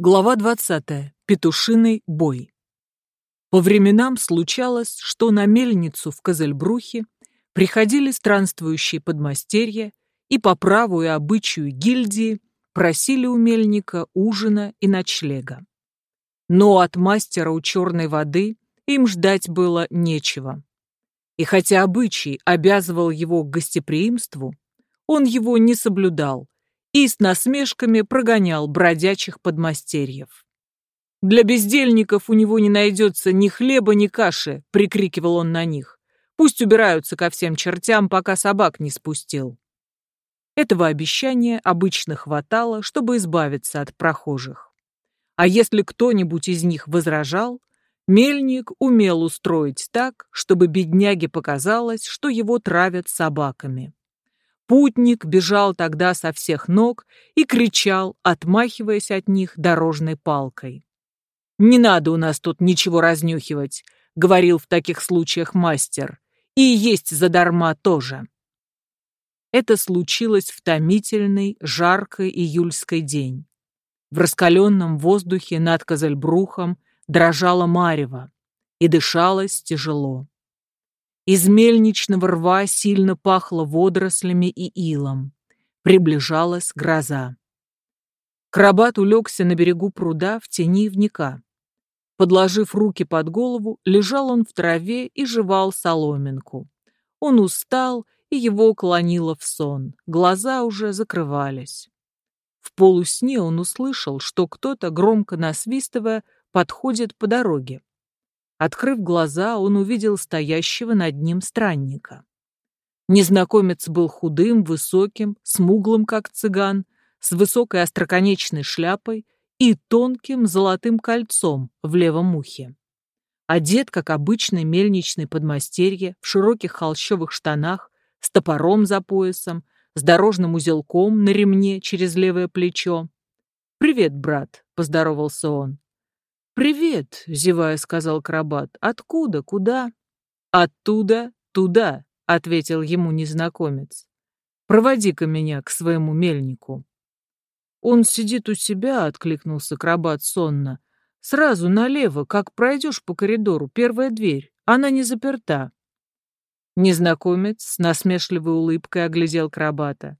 Глава 20. Петушиный бой. По временам случалось, что на мельницу в Козельбрухе приходили странствующие подмастерья и по праву и обычаю гильдии просили у мельника ужина и ночлега. Но от мастера у черной воды им ждать было нечего. И хотя обычай обязывал его к гостеприимству, он его не соблюдал и с насмешками прогонял бродячих подмастерьев. «Для бездельников у него не найдется ни хлеба, ни каши», — прикрикивал он на них. «Пусть убираются ко всем чертям, пока собак не спустил». Этого обещания обычно хватало, чтобы избавиться от прохожих. А если кто-нибудь из них возражал, мельник умел устроить так, чтобы бедняге показалось, что его травят собаками. Путник бежал тогда со всех ног и кричал, отмахиваясь от них дорожной палкой. «Не надо у нас тут ничего разнюхивать», — говорил в таких случаях мастер, «и есть задарма тоже». Это случилось в томительный, жаркий июльский день. В раскаленном воздухе над Козельбрухом дрожала марево, и дышалось тяжело. Из мельничного рва сильно пахло водорослями и илом. Приближалась гроза. Крабат улегся на берегу пруда в тени ивника. Подложив руки под голову, лежал он в траве и жевал соломинку. Он устал, и его клонило в сон. Глаза уже закрывались. В полусне он услышал, что кто-то, громко насвистывая, подходит по дороге. Открыв глаза, он увидел стоящего над ним странника. Незнакомец был худым, высоким, смуглым, как цыган, с высокой остроконечной шляпой и тонким золотым кольцом в левом ухе. Одет, как обычный мельничный подмастерье, в широких холщовых штанах, с топором за поясом, с дорожным узелком на ремне через левое плечо. «Привет, брат», — поздоровался он. «Привет», — зевая сказал Крабат. «Откуда? Куда?» «Оттуда, туда», — ответил ему незнакомец. «Проводи-ка меня к своему мельнику». «Он сидит у себя», — откликнулся Крабат сонно. «Сразу налево, как пройдешь по коридору, первая дверь. Она не заперта». Незнакомец с насмешливой улыбкой оглядел Крабата.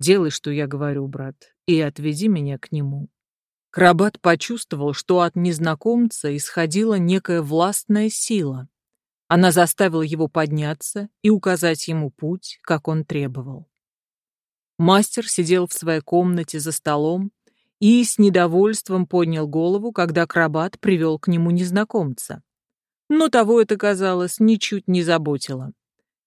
«Делай, что я говорю, брат, и отведи меня к нему». Крабат почувствовал, что от незнакомца исходила некая властная сила. Она заставила его подняться и указать ему путь, как он требовал. Мастер сидел в своей комнате за столом и с недовольством поднял голову, когда Крабат привел к нему незнакомца. Но того это, казалось, ничуть не заботило.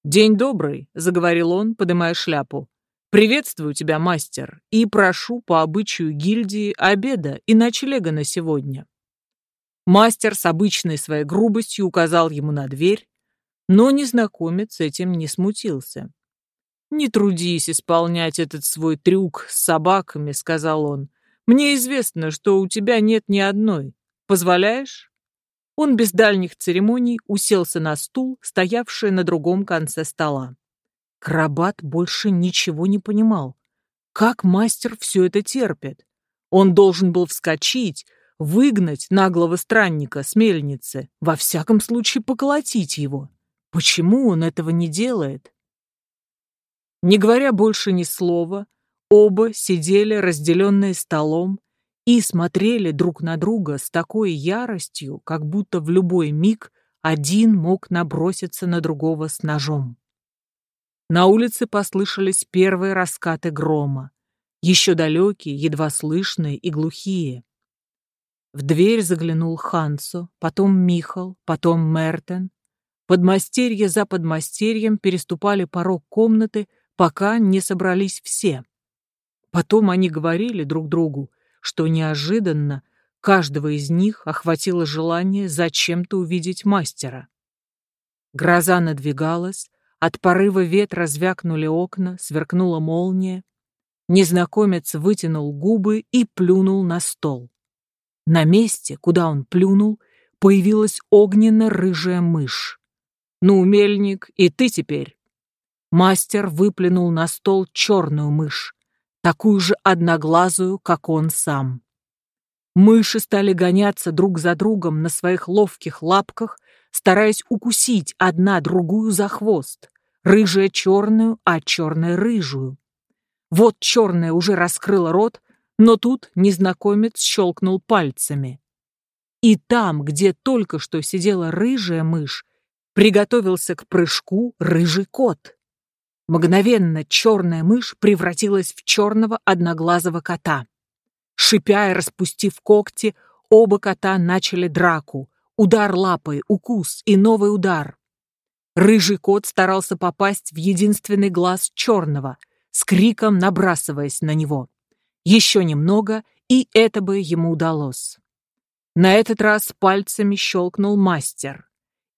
«День добрый», — заговорил он, подымая шляпу. «Приветствую тебя, мастер, и прошу по обычаю гильдии обеда и ночлега на сегодня». Мастер с обычной своей грубостью указал ему на дверь, но незнакомец этим не смутился. «Не трудись исполнять этот свой трюк с собаками», — сказал он. «Мне известно, что у тебя нет ни одной. Позволяешь?» Он без дальних церемоний уселся на стул, стоявший на другом конце стола. Крабат больше ничего не понимал. Как мастер все это терпит? Он должен был вскочить, выгнать наглого странника с мельницы, во всяком случае поколотить его. Почему он этого не делает? Не говоря больше ни слова, оба сидели, разделенные столом, и смотрели друг на друга с такой яростью, как будто в любой миг один мог наброситься на другого с ножом. На улице послышались первые раскаты грома, еще далекие, едва слышные и глухие. В дверь заглянул Хансо, потом Михал, потом Мертен. Подмастерье за подмастерьем переступали порог комнаты, пока не собрались все. Потом они говорили друг другу, что неожиданно каждого из них охватило желание зачем-то увидеть мастера. Гроза надвигалась, от порыва ветра звякнули окна, сверкнула молния. Незнакомец вытянул губы и плюнул на стол. На месте, куда он плюнул, появилась огненно-рыжая мышь. «Ну, мельник, и ты теперь!» Мастер выплюнул на стол черную мышь, такую же одноглазую, как он сам. Мыши стали гоняться друг за другом на своих ловких лапках, стараясь укусить одна другую за хвост, рыжая черную, а черная рыжую. Вот черная уже раскрыла рот, но тут незнакомец щелкнул пальцами. И там, где только что сидела рыжая мышь, приготовился к прыжку рыжий кот. Мгновенно черная мышь превратилась в черного одноглазого кота. Шипя и распустив когти, оба кота начали драку. Удар лапой, укус и новый удар. Рыжий кот старался попасть в единственный глаз черного, с криком набрасываясь на него. Еще немного, и это бы ему удалось. На этот раз пальцами щелкнул мастер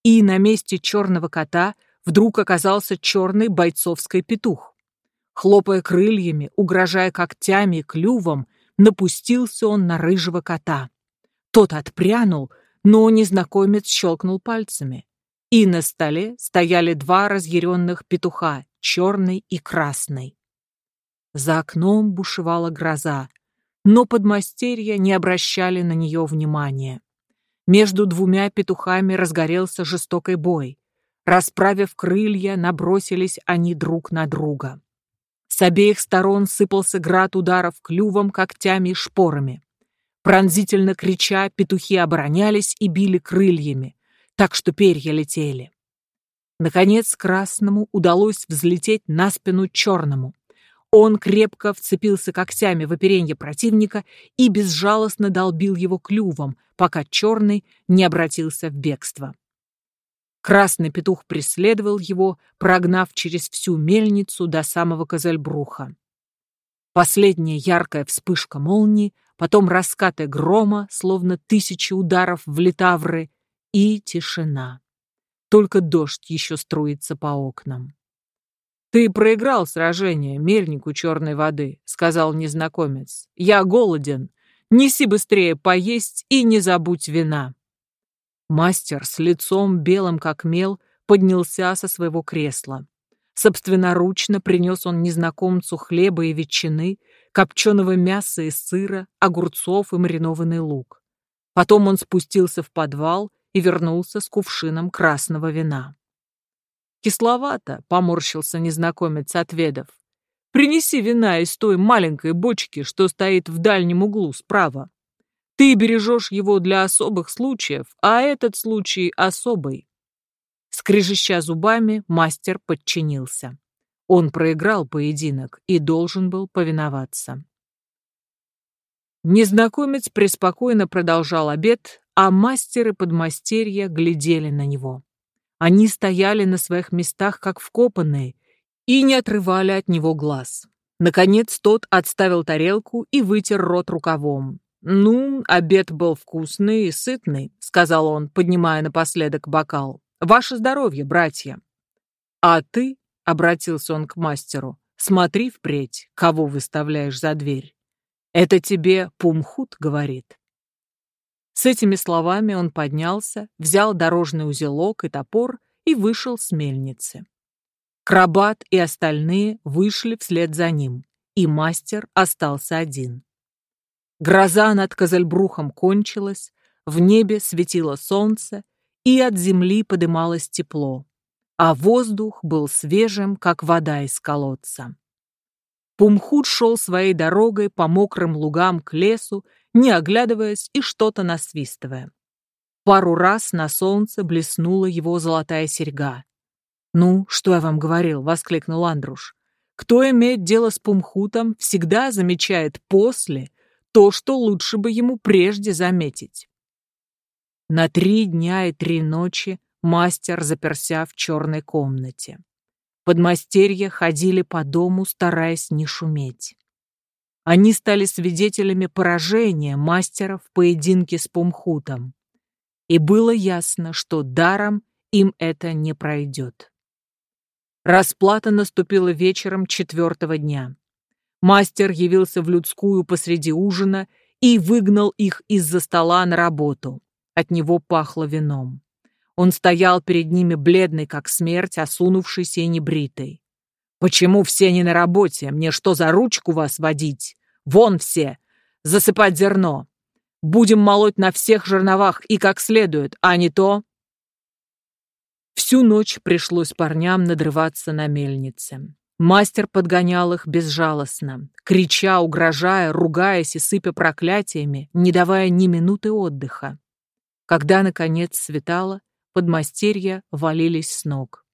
и на месте черного кота вдруг оказался черный бойцовский петух. Хлопая крыльями, угрожая когтями и клювом, напустился он на рыжего кота. Тот отпрянул, но незнакомец щелкнул пальцами. И на столе стояли два разъяренных петуха, черный и красный. За окном бушевала гроза, но подмастерья не обращали на нее внимания. Между двумя петухами разгорелся жестокий бой. Расправив крылья, набросились они друг на друга. С обеих сторон сыпался град ударов клювом, когтями и шпорами. Пронзительно крича, петухи оборонялись и били крыльями, так что перья летели. Наконец красному удалось взлететь на спину черному. Он крепко вцепился когтями в оперенье противника и безжалостно долбил его клювом, пока черный не обратился в бегство. Красный петух преследовал его, прогнав через всю мельницу до самого Козельбруха. Последняя яркая вспышка молнии, потом раскаты грома, словно тысячи ударов в литавры, и тишина. Только дождь еще струится по окнам. «Ты проиграл сражение, мельнику черной воды», — сказал незнакомец. «Я голоден. Неси быстрее поесть и не забудь вина». Мастер с лицом белым как мел поднялся со своего кресла. Собственноручно принес он незнакомцу хлеба и ветчины, копченого мяса и сыра, огурцов и маринованный лук. Потом он спустился в подвал и вернулся с кувшином красного вина. «Кисловато», — поморщился незнакомец, отведав. «Принеси вина из той маленькой бочки, что стоит в дальнем углу справа. Ты бережешь его для особых случаев, а этот случай особый». Скрежеща зубами, мастер подчинился. Он проиграл поединок и должен был повиноваться. Незнакомец преспокойно продолжал обед, а мастер и подмастерья глядели на него. Они стояли на своих местах, как вкопанные, и не отрывали от него глаз. Наконец тот отставил тарелку и вытер рот рукавом. «Ну, обед был вкусный и сытный», — сказал он, поднимая напоследок бокал. «Ваше здоровье, братья!» «А ты», — обратился он к мастеру, — «смотри впредь, кого выставляешь за дверь. Это тебе Пумхут говорит». С этими словами он поднялся, взял дорожный узелок и топор и вышел с мельницы. Крабат и остальные вышли вслед за ним, и мастер остался один. Гроза над Козельбрухом кончилась, в небе светило солнце, и от земли подымалось тепло, а воздух был свежим, как вода из колодца. Пумхут шел своей дорогой по мокрым лугам к лесу не оглядываясь и что-то насвистывая. Пару раз на солнце блеснула его золотая серьга. «Ну, что я вам говорил?» — воскликнул Андруш. «Кто имеет дело с Пумхутом, всегда замечает после то, что лучше бы ему прежде заметить». На три дня и три ночи мастер заперся в черной комнате. Подмастерья ходили по дому, стараясь не шуметь. Они стали свидетелями поражения мастера в поединке с Пумхутом. И было ясно, что даром им это не пройдет. Расплата наступила вечером четвертого дня. Мастер явился в людскую посреди ужина и выгнал их из-за стола на работу. От него пахло вином. Он стоял перед ними бледный, как смерть, осунувшийся и небритый. «Почему все не на работе? Мне что, за ручку вас водить? Вон все! Засыпать зерно! Будем молоть на всех жерновах и как следует, а не то...» Всю ночь пришлось парням надрываться на мельнице. Мастер подгонял их безжалостно, крича, угрожая, ругаясь и сыпя проклятиями, не давая ни минуты отдыха. Когда, наконец, светало, подмастерья валились с ног.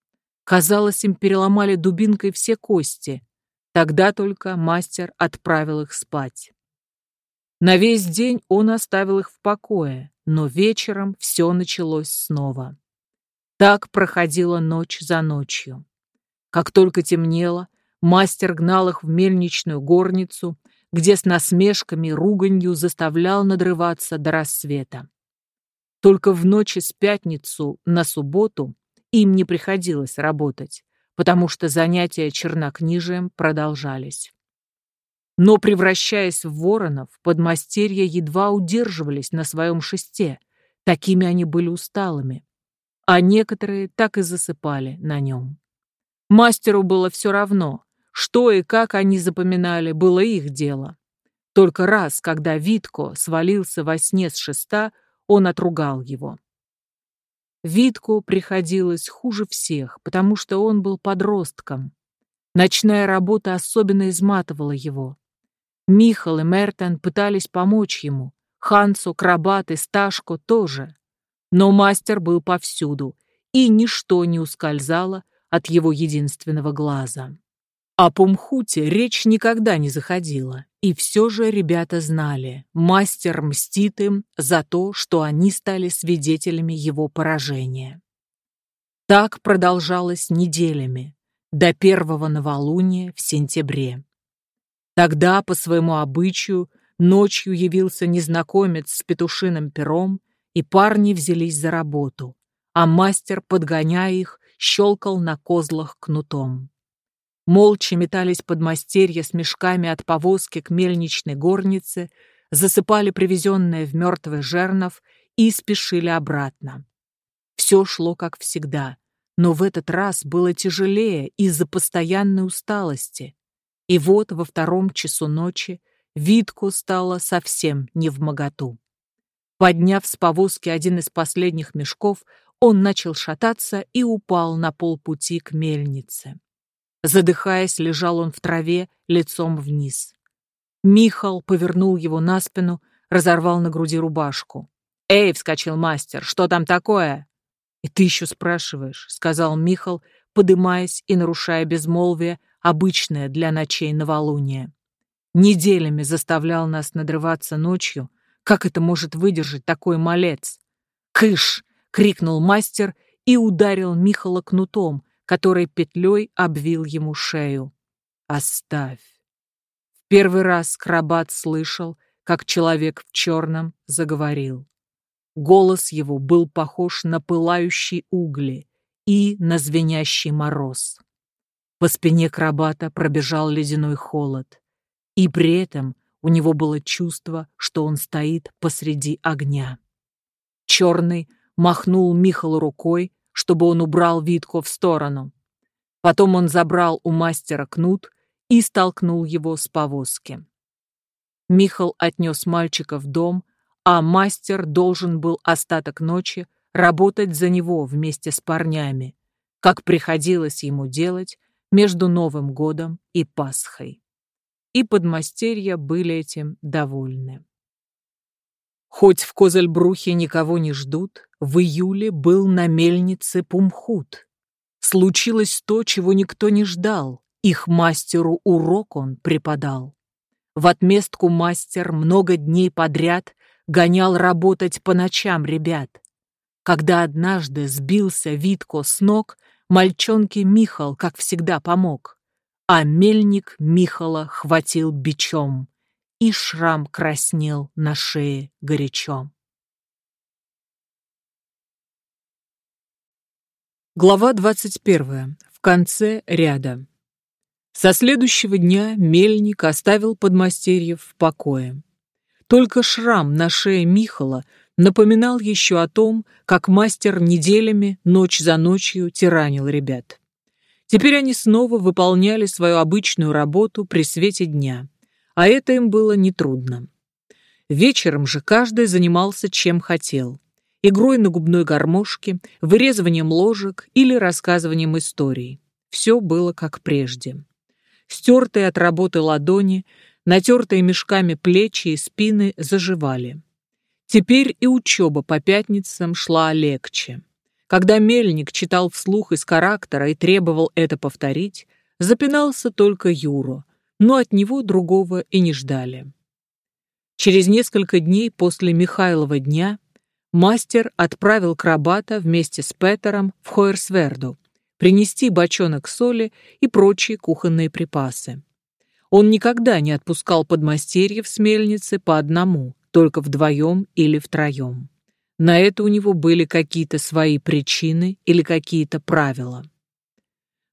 Казалось, им переломали дубинкой все кости. Тогда только мастер отправил их спать. На весь день он оставил их в покое, но вечером все началось снова. Так проходила ночь за ночью. Как только темнело, мастер гнал их в мельничную горницу, где с насмешками и руганью заставлял надрываться до рассвета. Только в ночи с пятницу на субботу им не приходилось работать, потому что занятия чернокнижием продолжались. Но, превращаясь в воронов, подмастерья едва удерживались на своем шесте, такими они были усталыми, а некоторые так и засыпали на нем. Мастеру было все равно, что и как они запоминали, было их дело. Только раз, когда Витко свалился во сне с шеста, он отругал его. Витку приходилось хуже всех, потому что он был подростком. Ночная работа особенно изматывала его. Михал и Мертен пытались помочь ему, Хансу, Крабат и Сташко тоже. Но мастер был повсюду, и ничто не ускользало от его единственного глаза. О Пумхуте речь никогда не заходила, и все же ребята знали, мастер мстит им за то, что они стали свидетелями его поражения. Так продолжалось неделями, до первого новолуния в сентябре. Тогда, по своему обычаю, ночью явился незнакомец с петушиным пером, и парни взялись за работу, а мастер, подгоняя их, щелкал на козлах кнутом. Молча метались подмастерья с мешками от повозки к мельничной горнице, засыпали привезенное в мертвый жернов и спешили обратно. Все шло как всегда, но в этот раз было тяжелее из-за постоянной усталости. И вот во втором часу ночи Витку стало совсем не в моготу. Подняв с повозки один из последних мешков, он начал шататься и упал на полпути к мельнице. Задыхаясь, лежал он в траве, лицом вниз. Михал повернул его на спину, разорвал на груди рубашку. «Эй!» — вскочил мастер. «Что там такое?» «И ты еще спрашиваешь», — сказал Михал, подымаясь и нарушая безмолвие, обычное для ночей новолуния. Неделями заставлял нас надрываться ночью. Как это может выдержать такой малец? «Кыш!» крикнул мастер и ударил Михала кнутом, который петлей обвил ему шею. «Оставь!» В первый раз Крабат слышал, как человек в черном заговорил. Голос его был похож на пылающие угли и на звенящий мороз. По спине Крабата пробежал ледяной холод, и при этом у него было чувство, что он стоит посреди огня. Черный махнул Михал рукой, чтобы он убрал Витко в сторону. Потом он забрал у мастера кнут и столкнул его с повозки. Михал отнес мальчика в дом, а мастер должен был остаток ночи работать за него вместе с парнями, как приходилось ему делать между Новым годом и Пасхой. И подмастерья были этим довольны. Хоть в Козельбрухе никого не ждут, в июле был на мельнице Пумхут. Случилось то, чего никто не ждал. Их мастеру урок он преподал. В отместку мастер много дней подряд гонял работать по ночам ребят. Когда однажды сбился Витко с ног, мальчонке Михал, как всегда, помог. А мельник Михала хватил бичом и шрам краснел на шее горячо. Глава 21. В конце ряда. Со следующего дня мельник оставил подмастерьев в покое. Только шрам на шее Михала напоминал еще о том, как мастер неделями, ночь за ночью тиранил ребят. Теперь они снова выполняли свою обычную работу при свете дня а это им было нетрудно. Вечером же каждый занимался чем хотел. Игрой на губной гармошке, вырезыванием ложек или рассказыванием историй. Все было как прежде. Стертые от работы ладони, натертые мешками плечи и спины заживали. Теперь и учеба по пятницам шла легче. Когда мельник читал вслух из характера и требовал это повторить, запинался только Юро, но от него другого и не ждали. Через несколько дней после Михайлова дня мастер отправил Крабата вместе с Петером в Хойерсверду принести бочонок соли и прочие кухонные припасы. Он никогда не отпускал подмастерьев с мельницы по одному, только вдвоем или втроем. На это у него были какие-то свои причины или какие-то правила.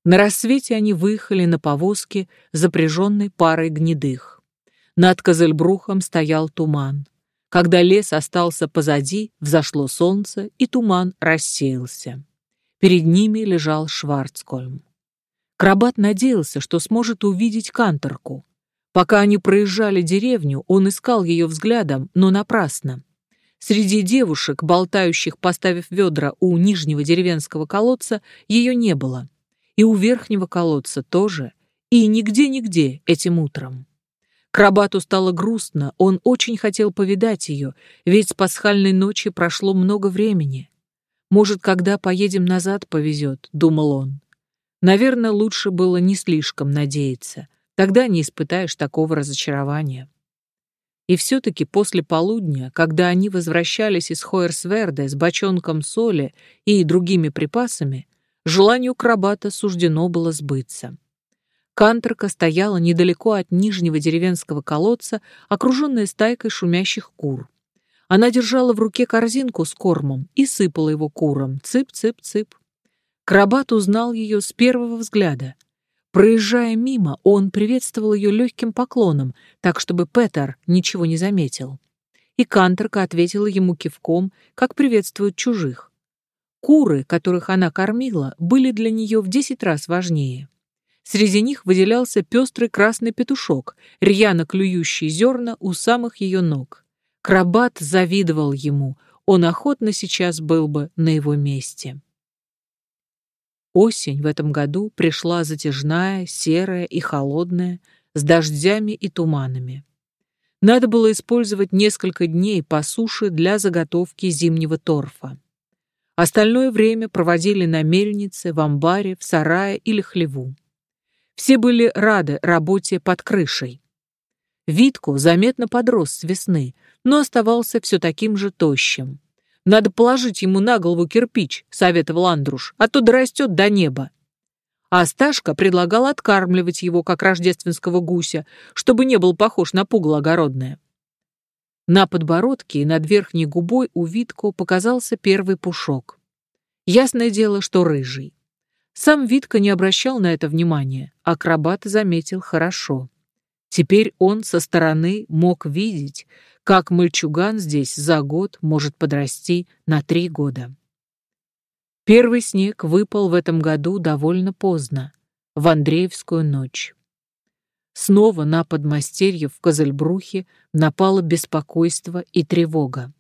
На рассвете они выехали на повозке, запряженной парой гнедых. Над Козельбрухом стоял туман. Когда лес остался позади, взошло солнце, и туман рассеялся. Перед ними лежал Шварцкольм. Крабат надеялся, что сможет увидеть канторку. Пока они проезжали деревню, он искал ее взглядом, но напрасно. Среди девушек, болтающих, поставив ведра у нижнего деревенского колодца, ее не было и у верхнего колодца тоже, и нигде-нигде этим утром. Крабату стало грустно, он очень хотел повидать ее, ведь с пасхальной ночи прошло много времени. Может, когда поедем назад, повезет, думал он. Наверное, лучше было не слишком надеяться, тогда не испытаешь такого разочарования. И все-таки после полудня, когда они возвращались из Хоерсверда с бочонком соли и другими припасами, желанию крабата суждено было сбыться. Канторка стояла недалеко от нижнего деревенского колодца, окруженная стайкой шумящих кур. Она держала в руке корзинку с кормом и сыпала его курам. Цып-цып-цып. Крабат узнал ее с первого взгляда. Проезжая мимо, он приветствовал ее легким поклоном, так чтобы Петер ничего не заметил. И Канторка ответила ему кивком, как приветствуют чужих. Куры, которых она кормила, были для нее в десять раз важнее. Среди них выделялся пестрый красный петушок, рьяно клюющий зерна у самых ее ног. Крабат завидовал ему, он охотно сейчас был бы на его месте. Осень в этом году пришла затяжная, серая и холодная, с дождями и туманами. Надо было использовать несколько дней по суше для заготовки зимнего торфа. Остальное время проводили на мельнице, в амбаре, в сарае или хлеву. Все были рады работе под крышей. Витко заметно подрос с весны, но оставался все таким же тощим. «Надо положить ему на голову кирпич», — советовал Андруш, «а то дорастет до неба». А Сташка предлагал откармливать его, как рождественского гуся, чтобы не был похож на пугло огородное. На подбородке и над верхней губой у Витко показался первый пушок. Ясное дело, что рыжий. Сам Витко не обращал на это внимания, акробат заметил хорошо. Теперь он со стороны мог видеть, как мальчуган здесь за год может подрасти на три года. Первый снег выпал в этом году довольно поздно, в Андреевскую ночь. Снова на подмастерье в Козельбрухе напало беспокойство и тревога.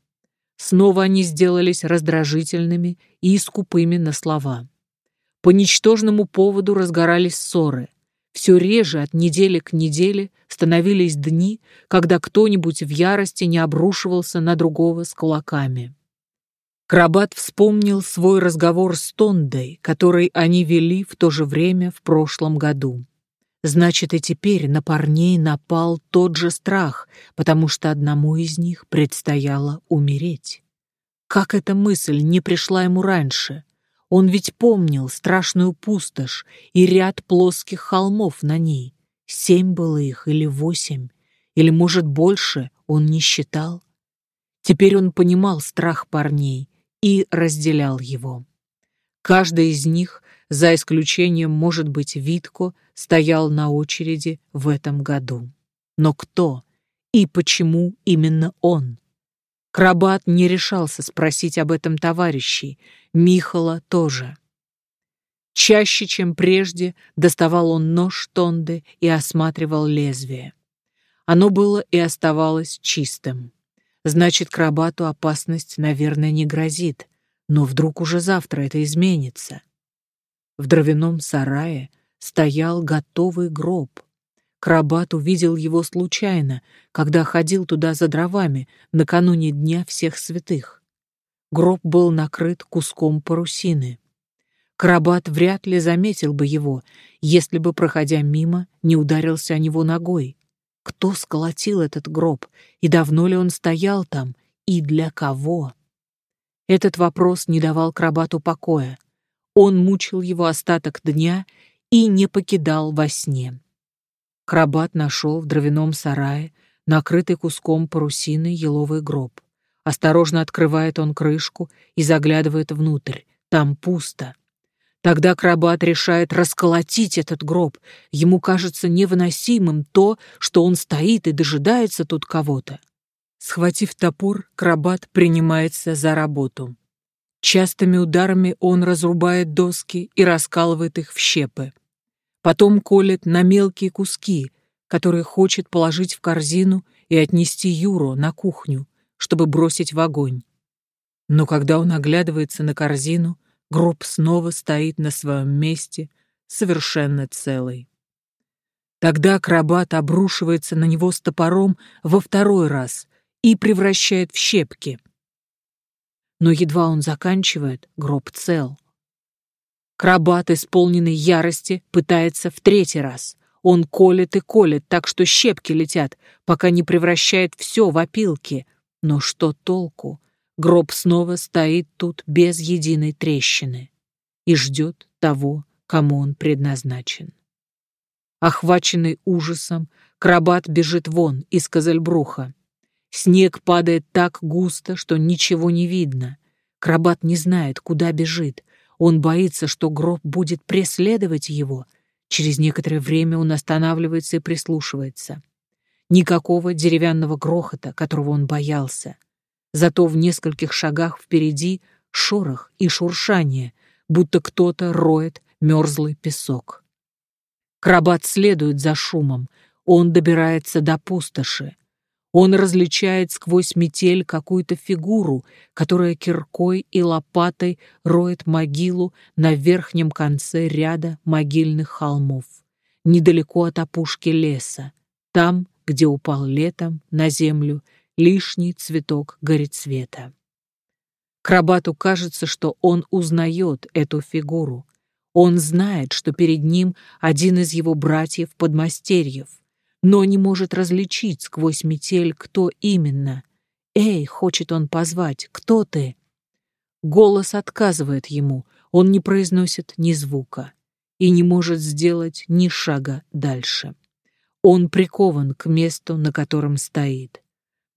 Снова они сделались раздражительными и скупыми на слова. По ничтожному поводу разгорались ссоры. Все реже от недели к неделе становились дни, когда кто-нибудь в ярости не обрушивался на другого с кулаками. Крабат вспомнил свой разговор с Тондой, который они вели в то же время в прошлом году. Значит, и теперь на парней напал тот же страх, потому что одному из них предстояло умереть. Как эта мысль не пришла ему раньше? Он ведь помнил страшную пустошь и ряд плоских холмов на ней. Семь было их или восемь, или, может, больше, он не считал. Теперь он понимал страх парней и разделял его. Каждый из них за исключением, может быть, Витко, стоял на очереди в этом году. Но кто и почему именно он? Крабат не решался спросить об этом товарищей, Михала тоже. Чаще, чем прежде, доставал он нож Тонды и осматривал лезвие. Оно было и оставалось чистым. Значит, Крабату опасность, наверное, не грозит. Но вдруг уже завтра это изменится. В дровяном сарае стоял готовый гроб. Крабат увидел его случайно, когда ходил туда за дровами накануне Дня всех святых. Гроб был накрыт куском парусины. Крабат вряд ли заметил бы его, если бы, проходя мимо, не ударился о него ногой. Кто сколотил этот гроб, и давно ли он стоял там, и для кого? Этот вопрос не давал Крабату покоя. Он мучил его остаток дня и не покидал во сне. Крабат нашел в дровяном сарае, накрытый куском парусины, еловый гроб. Осторожно открывает он крышку и заглядывает внутрь. Там пусто. Тогда Крабат решает расколотить этот гроб. Ему кажется невыносимым то, что он стоит и дожидается тут кого-то. Схватив топор, Крабат принимается за работу. Частыми ударами он разрубает доски и раскалывает их в щепы. Потом колет на мелкие куски, которые хочет положить в корзину и отнести Юру на кухню, чтобы бросить в огонь. Но когда он оглядывается на корзину, гроб снова стоит на своем месте, совершенно целый. Тогда акробат обрушивается на него с топором во второй раз и превращает в щепки. Но едва он заканчивает, гроб цел. Крабат, исполненный ярости, пытается в третий раз. Он колет и колет, так что щепки летят, пока не превращает все в опилки. Но что толку? Гроб снова стоит тут без единой трещины и ждет того, кому он предназначен. Охваченный ужасом, Крабат бежит вон из Козельбруха. Снег падает так густо, что ничего не видно. Крабат не знает, куда бежит, он боится, что гроб будет преследовать его. Через некоторое время он останавливается и прислушивается. Никакого деревянного грохота, которого он боялся. Зато в нескольких шагах впереди шорох и шуршание, будто кто-то роет мерзлый песок. Крабат следует за шумом, он добирается до пустоши. Он различает сквозь метель какую-то фигуру, которая киркой и лопатой роет могилу на верхнем конце ряда могильных холмов, недалеко от опушки леса, там, где упал летом на землю лишний цветок горецвета. Крабату кажется, что он узнает эту фигуру. Он знает, что перед ним один из его братьев-подмастерьев — но не может различить сквозь метель, кто именно. «Эй!» — хочет он позвать. «Кто ты?» Голос отказывает ему, он не произносит ни звука и не может сделать ни шага дальше. Он прикован к месту, на котором стоит.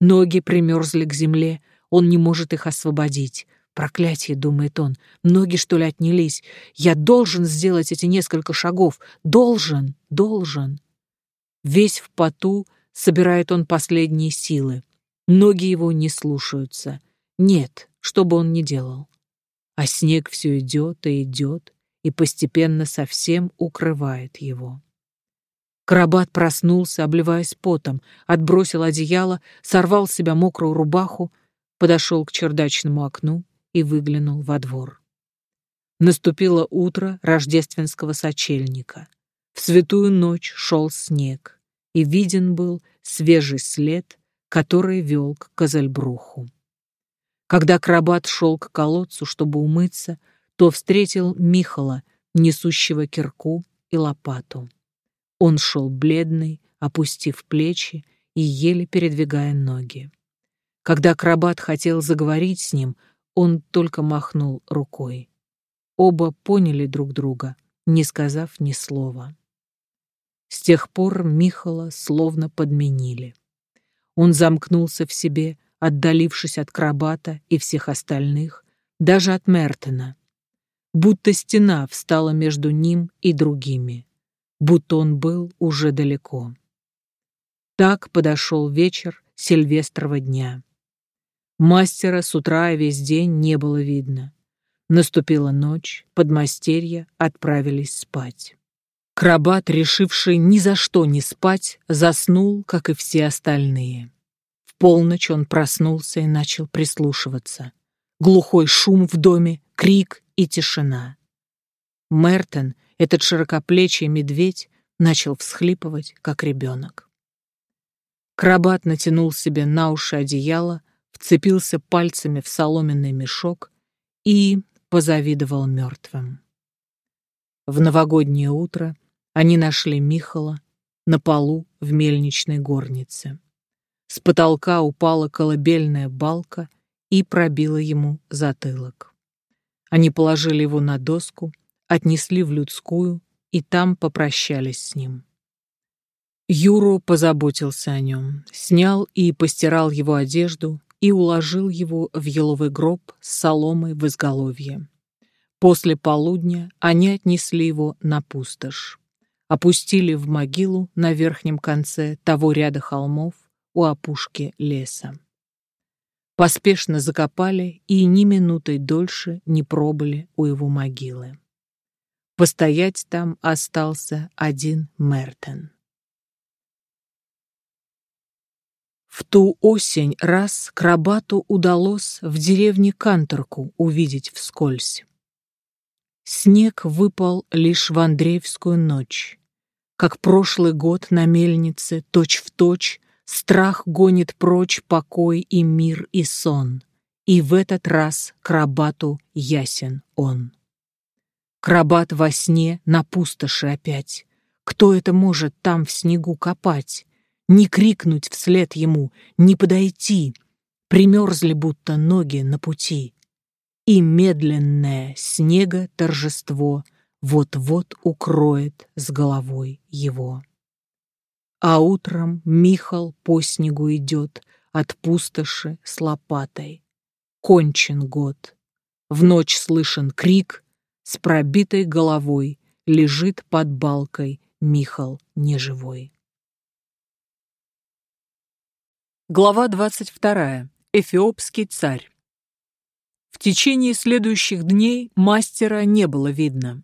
Ноги примерзли к земле, он не может их освободить. Проклятие, думает он, ноги что ли отнялись? Я должен сделать эти несколько шагов. Должен, должен. Весь в поту собирает он последние силы. Ноги его не слушаются. Нет, что бы он ни делал. А снег все идет и идет, и постепенно совсем укрывает его. Карабат проснулся, обливаясь потом, отбросил одеяло, сорвал с себя мокрую рубаху, подошел к чердачному окну и выглянул во двор. Наступило утро рождественского сочельника. В святую ночь шел снег и виден был свежий след, который вел к Козельбруху. Когда Крабат шел к колодцу, чтобы умыться, то встретил Михала, несущего кирку и лопату. Он шел бледный, опустив плечи и еле передвигая ноги. Когда Крабат хотел заговорить с ним, он только махнул рукой. Оба поняли друг друга, не сказав ни слова. С тех пор Михала словно подменили. Он замкнулся в себе, отдалившись от Крабата и всех остальных, даже от Мертена. Будто стена встала между ним и другими, будто он был уже далеко. Так подошел вечер Сильвестрова дня. Мастера с утра и весь день не было видно. Наступила ночь, подмастерья отправились спать. Крабат, решивший ни за что не спать, заснул, как и все остальные. В полночь он проснулся и начал прислушиваться. Глухой шум в доме, крик и тишина. Мертон, этот широкоплечий медведь, начал всхлипывать, как ребенок. Крабат натянул себе на уши одеяло, вцепился пальцами в соломенный мешок и позавидовал мертвым. В новогоднее утро они нашли Михала на полу в мельничной горнице. С потолка упала колыбельная балка и пробила ему затылок. Они положили его на доску, отнесли в людскую и там попрощались с ним. Юру позаботился о нем, снял и постирал его одежду и уложил его в еловый гроб с соломой в изголовье. После полудня они отнесли его на пустошь. Опустили в могилу на верхнем конце того ряда холмов у опушки леса. Поспешно закопали и ни минутой дольше не пробыли у его могилы. Постоять там остался один Мертен. В ту осень раз Крабату удалось в деревне Канторку увидеть вскользь. Снег выпал лишь в Андреевскую ночь. Как прошлый год на мельнице, точь-в-точь, страх гонит прочь покой и мир и сон. И в этот раз Крабату ясен он. Крабат во сне на пустоши опять. Кто это может там в снегу копать? Не крикнуть вслед ему, не подойти. Примерзли будто ноги на пути и медленное снега торжество вот-вот укроет с головой его. А утром Михал по снегу идет от пустоши с лопатой. Кончен год. В ночь слышен крик, с пробитой головой лежит под балкой Михал неживой. Глава двадцать вторая. Эфиопский царь. В течение следующих дней мастера не было видно.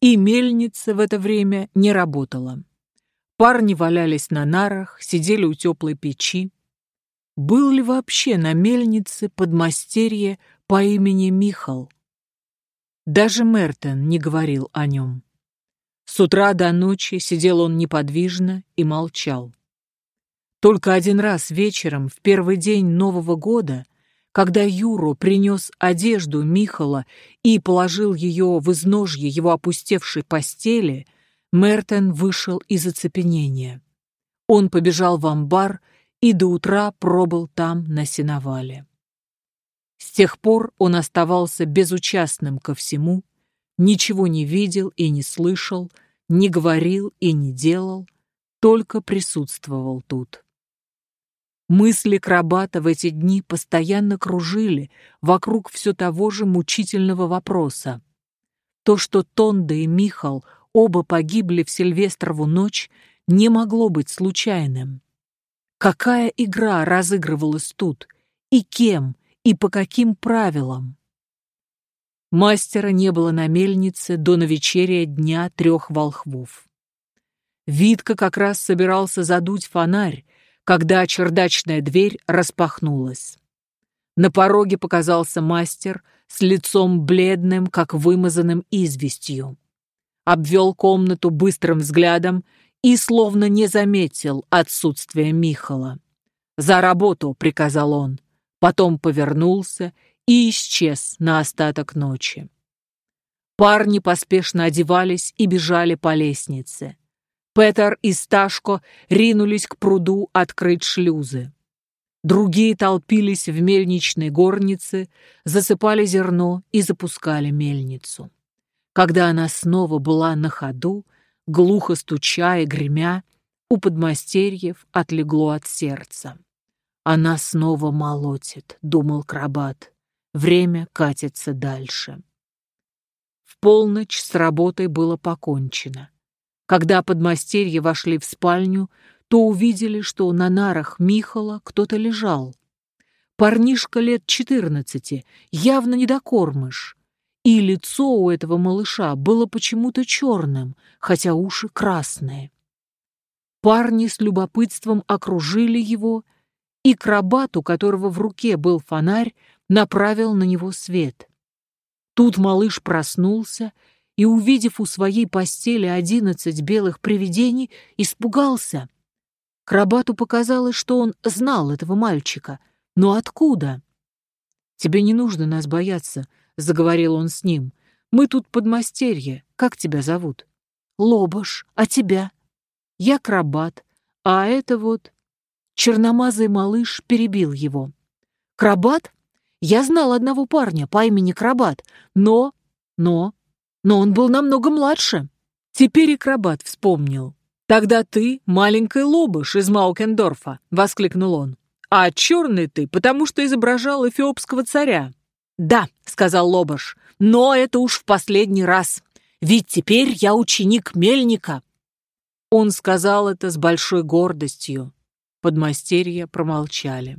И мельница в это время не работала. Парни валялись на нарах, сидели у теплой печи. Был ли вообще на мельнице подмастерье по имени Михал? Даже Мертен не говорил о нем. С утра до ночи сидел он неподвижно и молчал. Только один раз вечером, в первый день Нового года, когда Юру принес одежду Михала и положил ее в изножье его опустевшей постели, Мертен вышел из оцепенения. Он побежал в амбар и до утра пробыл там на сеновале. С тех пор он оставался безучастным ко всему, ничего не видел и не слышал, не говорил и не делал, только присутствовал тут. Мысли Крабата в эти дни постоянно кружили вокруг все того же мучительного вопроса. То, что Тонда и Михал оба погибли в Сильвестрову ночь, не могло быть случайным. Какая игра разыгрывалась тут? И кем? И по каким правилам? Мастера не было на мельнице до навечерия дня трех волхвов. Витка как раз собирался задуть фонарь, когда чердачная дверь распахнулась. На пороге показался мастер с лицом бледным, как вымазанным известью. Обвел комнату быстрым взглядом и словно не заметил отсутствия Михала. «За работу!» — приказал он. Потом повернулся и исчез на остаток ночи. Парни поспешно одевались и бежали по лестнице. Петер и Сташко ринулись к пруду открыть шлюзы. Другие толпились в мельничной горнице, засыпали зерно и запускали мельницу. Когда она снова была на ходу, глухо стуча и гремя, у подмастерьев отлегло от сердца. «Она снова молотит», — думал Крабат. «Время катится дальше». В полночь с работой было покончено. Когда подмастерья вошли в спальню, то увидели, что на нарах Михала кто-то лежал. Парнишка лет четырнадцати, явно недокормыш. И лицо у этого малыша было почему-то черным, хотя уши красные. Парни с любопытством окружили его и крабат, у которого в руке был фонарь, направил на него свет. Тут малыш проснулся и, увидев у своей постели одиннадцать белых привидений, испугался. Крабату показалось, что он знал этого мальчика. Но откуда? «Тебе не нужно нас бояться», — заговорил он с ним. «Мы тут подмастерье. Как тебя зовут?» «Лобош. А тебя?» «Я крабат. А это вот...» Черномазый малыш перебил его. «Крабат? Я знал одного парня по имени Крабат, но... но... но он был намного младше». Теперь и Крабат вспомнил. «Тогда ты маленький лобыш из Маукендорфа», — воскликнул он. «А черный ты, потому что изображал эфиопского царя». «Да», — сказал лобыш, — «но это уж в последний раз. Ведь теперь я ученик мельника». Он сказал это с большой гордостью. Подмастерья промолчали.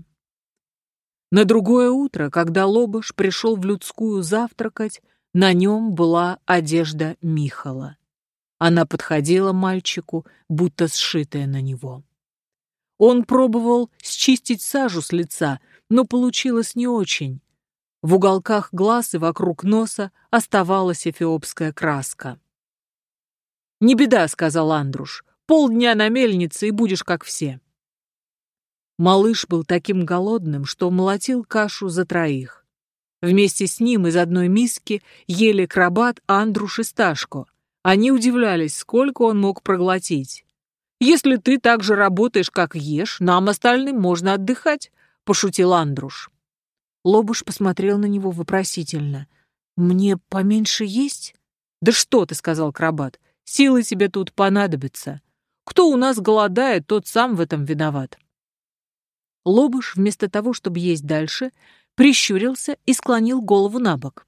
На другое утро, когда Лобыш пришел в людскую завтракать, на нем была одежда Михала. Она подходила мальчику, будто сшитая на него. Он пробовал счистить сажу с лица, но получилось не очень. В уголках глаз и вокруг носа оставалась эфиопская краска. «Не беда», — сказал Андруш, — «полдня на мельнице, и будешь как все». Малыш был таким голодным, что молотил кашу за троих. Вместе с ним из одной миски ели крабат, Андруш и Сташко. Они удивлялись, сколько он мог проглотить. «Если ты так же работаешь, как ешь, нам остальным можно отдыхать», — пошутил Андруш. Лобуш посмотрел на него вопросительно. «Мне поменьше есть?» «Да что ты», — сказал Крабат, — «силы тебе тут понадобятся. Кто у нас голодает, тот сам в этом виноват». Лобыш, вместо того, чтобы есть дальше, прищурился и склонил голову на бок.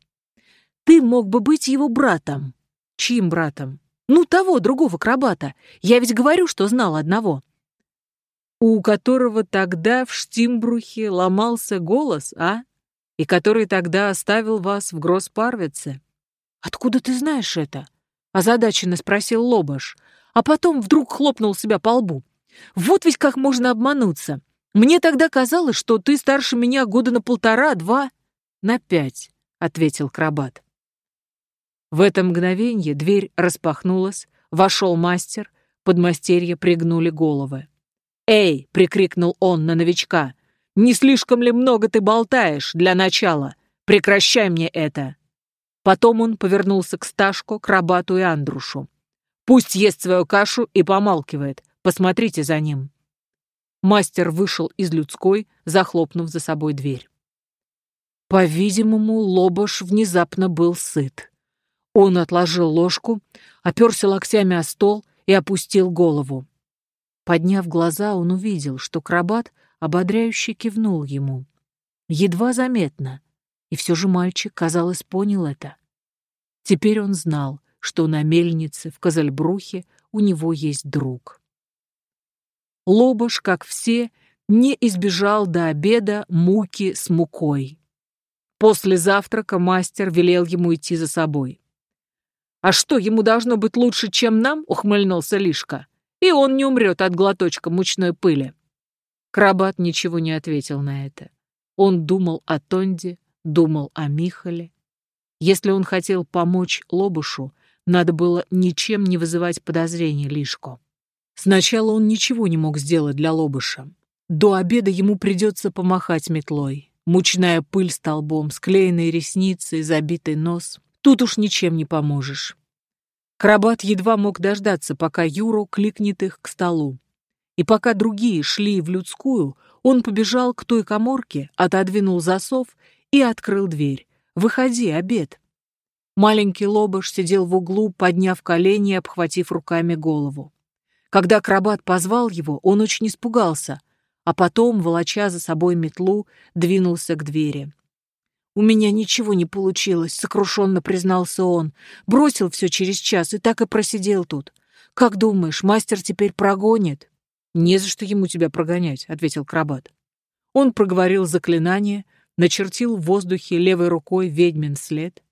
«Ты мог бы быть его братом». «Чьим братом?» «Ну, того, другого крабата. Я ведь говорю, что знал одного». «У которого тогда в Штимбрухе ломался голос, а? И который тогда оставил вас в Гросспарвице?» «Откуда ты знаешь это?» — озадаченно спросил Лобаш, а потом вдруг хлопнул себя по лбу. «Вот ведь как можно обмануться. Мне тогда казалось, что ты старше меня года на полтора-два. На пять, — ответил Крабат. В это мгновенье дверь распахнулась, вошел мастер, подмастерья пригнули головы. «Эй!» — прикрикнул он на новичка. «Не слишком ли много ты болтаешь для начала? Прекращай мне это!» Потом он повернулся к Сташку, Крабату и Андрушу. «Пусть ест свою кашу и помалкивает. Посмотрите за ним». Мастер вышел из людской, захлопнув за собой дверь. По-видимому, Лобош внезапно был сыт. Он отложил ложку, оперся локтями о стол и опустил голову. Подняв глаза, он увидел, что крабат ободряюще кивнул ему. Едва заметно, и все же мальчик, казалось, понял это. Теперь он знал, что на мельнице в Козельбрухе у него есть друг. Лобош, как все, не избежал до обеда муки с мукой. После завтрака мастер велел ему идти за собой. «А что, ему должно быть лучше, чем нам?» — ухмыльнулся Лишка. «И он не умрет от глоточка мучной пыли». Крабат ничего не ответил на это. Он думал о Тонде, думал о Михале. Если он хотел помочь Лобушу, надо было ничем не вызывать подозрений Лишко. Сначала он ничего не мог сделать для Лобыша. До обеда ему придется помахать метлой. Мучная пыль столбом, склеенные ресницы, забитый нос. Тут уж ничем не поможешь. Крабат едва мог дождаться, пока Юру кликнет их к столу. И пока другие шли в людскую, он побежал к той коморке, отодвинул засов и открыл дверь. «Выходи, обед!» Маленький лобыш сидел в углу, подняв колени и обхватив руками голову. Когда акробат позвал его, он очень испугался, а потом, волоча за собой метлу, двинулся к двери. «У меня ничего не получилось», — сокрушенно признался он. «Бросил все через час и так и просидел тут. Как думаешь, мастер теперь прогонит?» «Не за что ему тебя прогонять», — ответил Крабат. Он проговорил заклинание, начертил в воздухе левой рукой ведьмин след.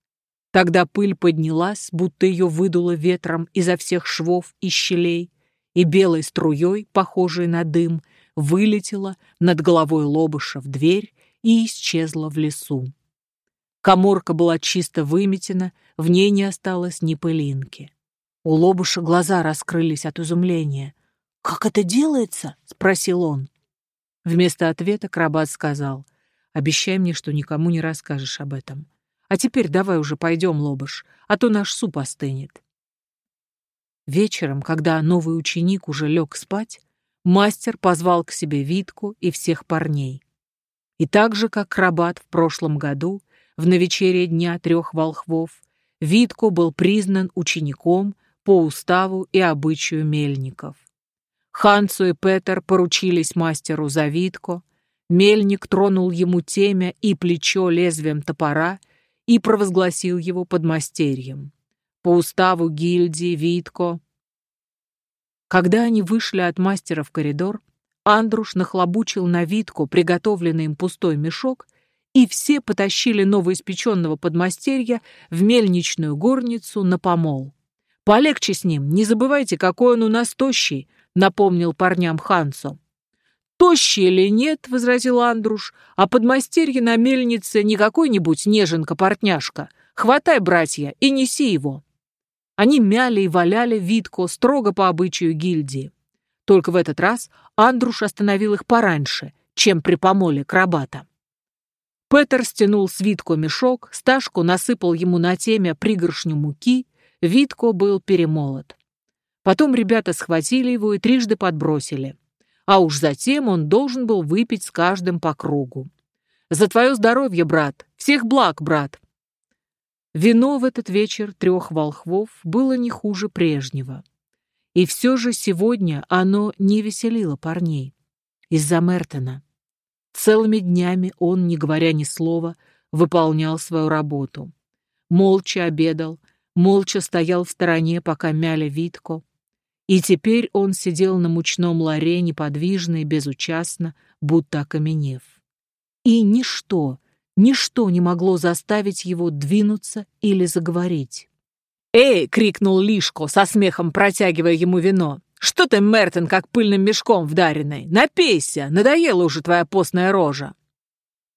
Тогда пыль поднялась, будто ее выдуло ветром изо всех швов и щелей, и белой струей, похожей на дым, вылетела над головой лобыша в дверь и исчезла в лесу. Коморка была чисто выметена, в ней не осталось ни пылинки. У лобуша глаза раскрылись от изумления. «Как это делается?» — спросил он. Вместо ответа Крабат сказал, «Обещай мне, что никому не расскажешь об этом. А теперь давай уже пойдем, лобыш, а то наш суп остынет». Вечером, когда новый ученик уже лег спать, мастер позвал к себе Витку и всех парней. И так же, как Крабат в прошлом году, в навечерие Дня трех волхвов, Витко был признан учеником по уставу и обычаю мельников. Хансу и Петер поручились мастеру за Витко, мельник тронул ему темя и плечо лезвием топора и провозгласил его подмастерьем. По уставу гильдии Витко. Когда они вышли от мастера в коридор, Андруш нахлобучил на Витку приготовленный им пустой мешок, и все потащили новоиспеченного подмастерья в мельничную горницу на помол. «Полегче с ним, не забывайте, какой он у нас тощий», — напомнил парням Хансо. «Тощий или нет», — возразил Андруш, «а подмастерье на мельнице не какой-нибудь неженка-портняшка. Хватай, братья, и неси его». Они мяли и валяли Витко строго по обычаю гильдии. Только в этот раз Андруш остановил их пораньше, чем при помоле крабата. Петер стянул с Витко мешок, Сташку насыпал ему на темя пригоршню муки Витко был перемолот. Потом ребята схватили его и трижды подбросили. А уж затем он должен был выпить с каждым по кругу. «За твое здоровье, брат! Всех благ, брат!» Вино в этот вечер трех волхвов было не хуже прежнего. И все же сегодня оно не веселило парней. Из-за Мертона. Целыми днями он, не говоря ни слова, выполнял свою работу. Молча обедал, молча стоял в стороне, пока мяли Витко. И теперь он сидел на мучном ларе неподвижно и безучастно, будто окаменев. И ничто, ничто не могло заставить его двинуться или заговорить. «Эй!» — крикнул Лишко, со смехом протягивая ему вино. «Что ты, Мертон, как пыльным мешком вдаренный? Напейся! Надоела уже твоя постная рожа!»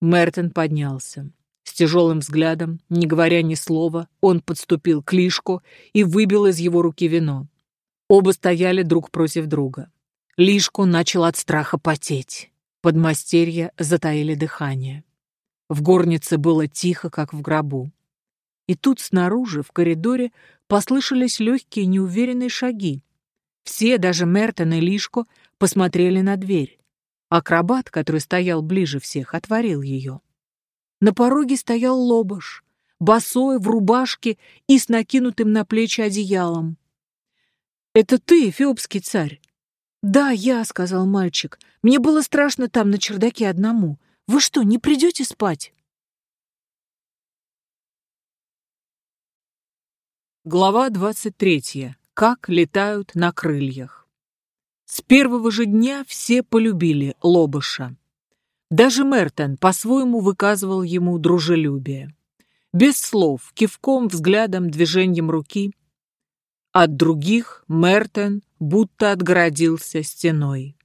Мертон поднялся. С тяжелым взглядом, не говоря ни слова, он подступил к Лишку и выбил из его руки вино. Оба стояли друг против друга. Лишку начал от страха потеть. Подмастерья затаили дыхание. В горнице было тихо, как в гробу. И тут снаружи, в коридоре, послышались легкие неуверенные шаги. Все, даже Мертон и Лишко, посмотрели на дверь. Акробат, который стоял ближе всех, отворил ее. На пороге стоял лобош, босой, в рубашке и с накинутым на плечи одеялом. «Это ты, эфиопский царь?» «Да, я», — сказал мальчик. «Мне было страшно там, на чердаке одному. Вы что, не придете спать?» Глава двадцать третья. Как летают на крыльях. С первого же дня все полюбили Лобыша. Даже Мертон по-своему выказывал ему дружелюбие. Без слов, кивком, взглядом, движением руки. От других Мертон будто отгородился стеной.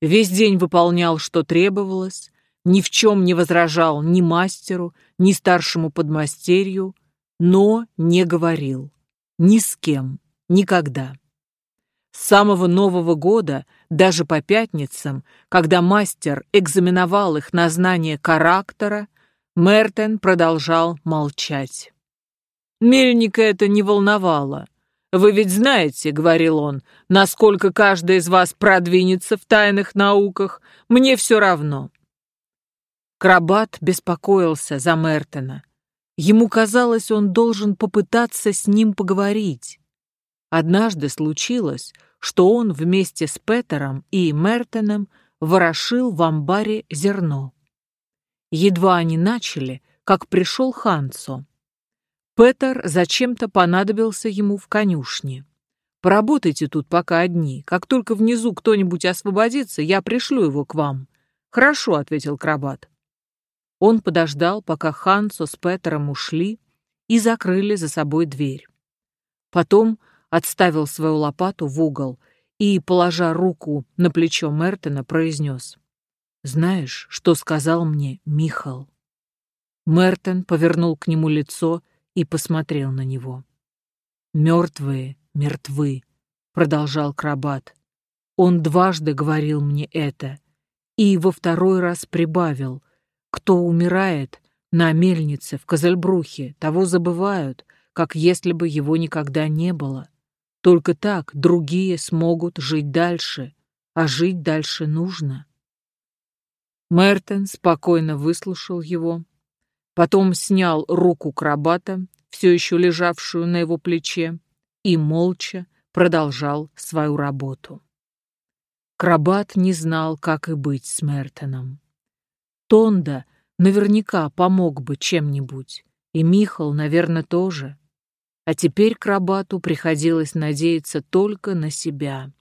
Весь день выполнял, что требовалось, ни в чем не возражал ни мастеру, ни старшему подмастерью, но не говорил. Ни с кем, никогда. С самого Нового года, даже по пятницам, когда мастер экзаменовал их на знание характера, Мертен продолжал молчать. Мельника это не волновало. «Вы ведь знаете, — говорил он, — насколько каждый из вас продвинется в тайных науках, мне все равно». Крабат беспокоился за Мертена. Ему казалось, он должен попытаться с ним поговорить. Однажды случилось, что он вместе с Петером и Мертеном ворошил в амбаре зерно. Едва они начали, как пришел Хансо. Петер зачем-то понадобился ему в конюшне. «Поработайте тут пока одни. Как только внизу кто-нибудь освободится, я пришлю его к вам». «Хорошо», — ответил Крабат. Он подождал, пока Хансо с Петером ушли и закрыли за собой дверь. Потом отставил свою лопату в угол и, положа руку на плечо Мертона, произнес. «Знаешь, что сказал мне Михал?» Мертон повернул к нему лицо и посмотрел на него. «Мертвые мертвы», — продолжал Крабат. «Он дважды говорил мне это, и во второй раз прибавил. Кто умирает на мельнице в Козельбрухе, того забывают, как если бы его никогда не было. Только так другие смогут жить дальше, а жить дальше нужно. Мертен спокойно выслушал его, потом снял руку крабата, все еще лежавшую на его плече, и молча продолжал свою работу. Крабат не знал, как и быть с Мертоном. Тонда наверняка помог бы чем-нибудь, и Михал, наверное, тоже. А теперь Крабату приходилось надеяться только на себя.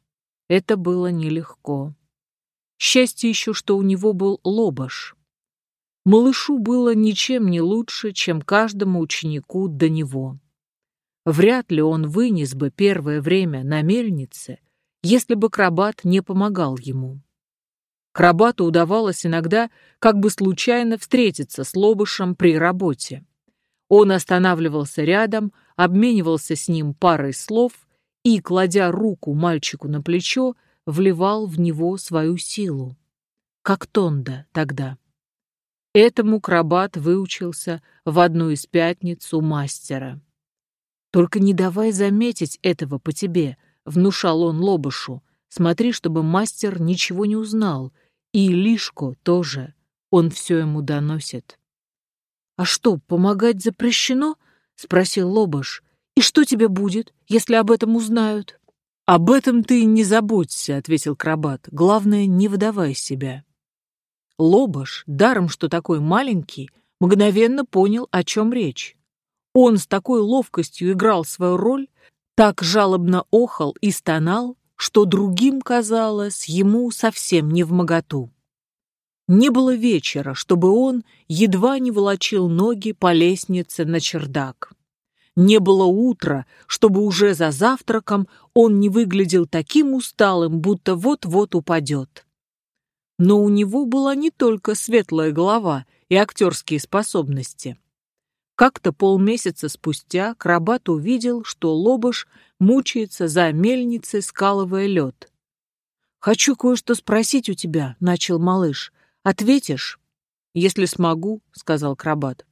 Это было нелегко. Счастье еще, что у него был лобаш. Малышу было ничем не лучше, чем каждому ученику до него. Вряд ли он вынес бы первое время на мельнице, если бы Крабат не помогал ему. Крабату удавалось иногда как бы случайно встретиться с Лобышем при работе. Он останавливался рядом, обменивался с ним парой слов и, кладя руку мальчику на плечо, вливал в него свою силу. Как Тонда тогда. Этому Крабат выучился в одну из пятниц у мастера. «Только не давай заметить этого по тебе», — внушал он Лобышу. «Смотри, чтобы мастер ничего не узнал, и Лишко тоже. Он все ему доносит». «А что, помогать запрещено?» — спросил Лобаш. «И что тебе будет, если об этом узнают?» «Об этом ты не заботься», — ответил Крабат. «Главное, не выдавай себя». Лобаш, даром что такой маленький, мгновенно понял, о чем речь. Он с такой ловкостью играл свою роль, так жалобно охал и стонал, что другим казалось ему совсем не в моготу. Не было вечера, чтобы он едва не волочил ноги по лестнице на чердак. Не было утра, чтобы уже за завтраком он не выглядел таким усталым, будто вот-вот упадет. Но у него была не только светлая голова и актерские способности. Как-то полмесяца спустя Крабат увидел, что Лобыш мучается за мельницей, скалывая лед. «Хочу кое-что спросить у тебя», — начал малыш. Ответишь? Если смогу, сказал Крабат.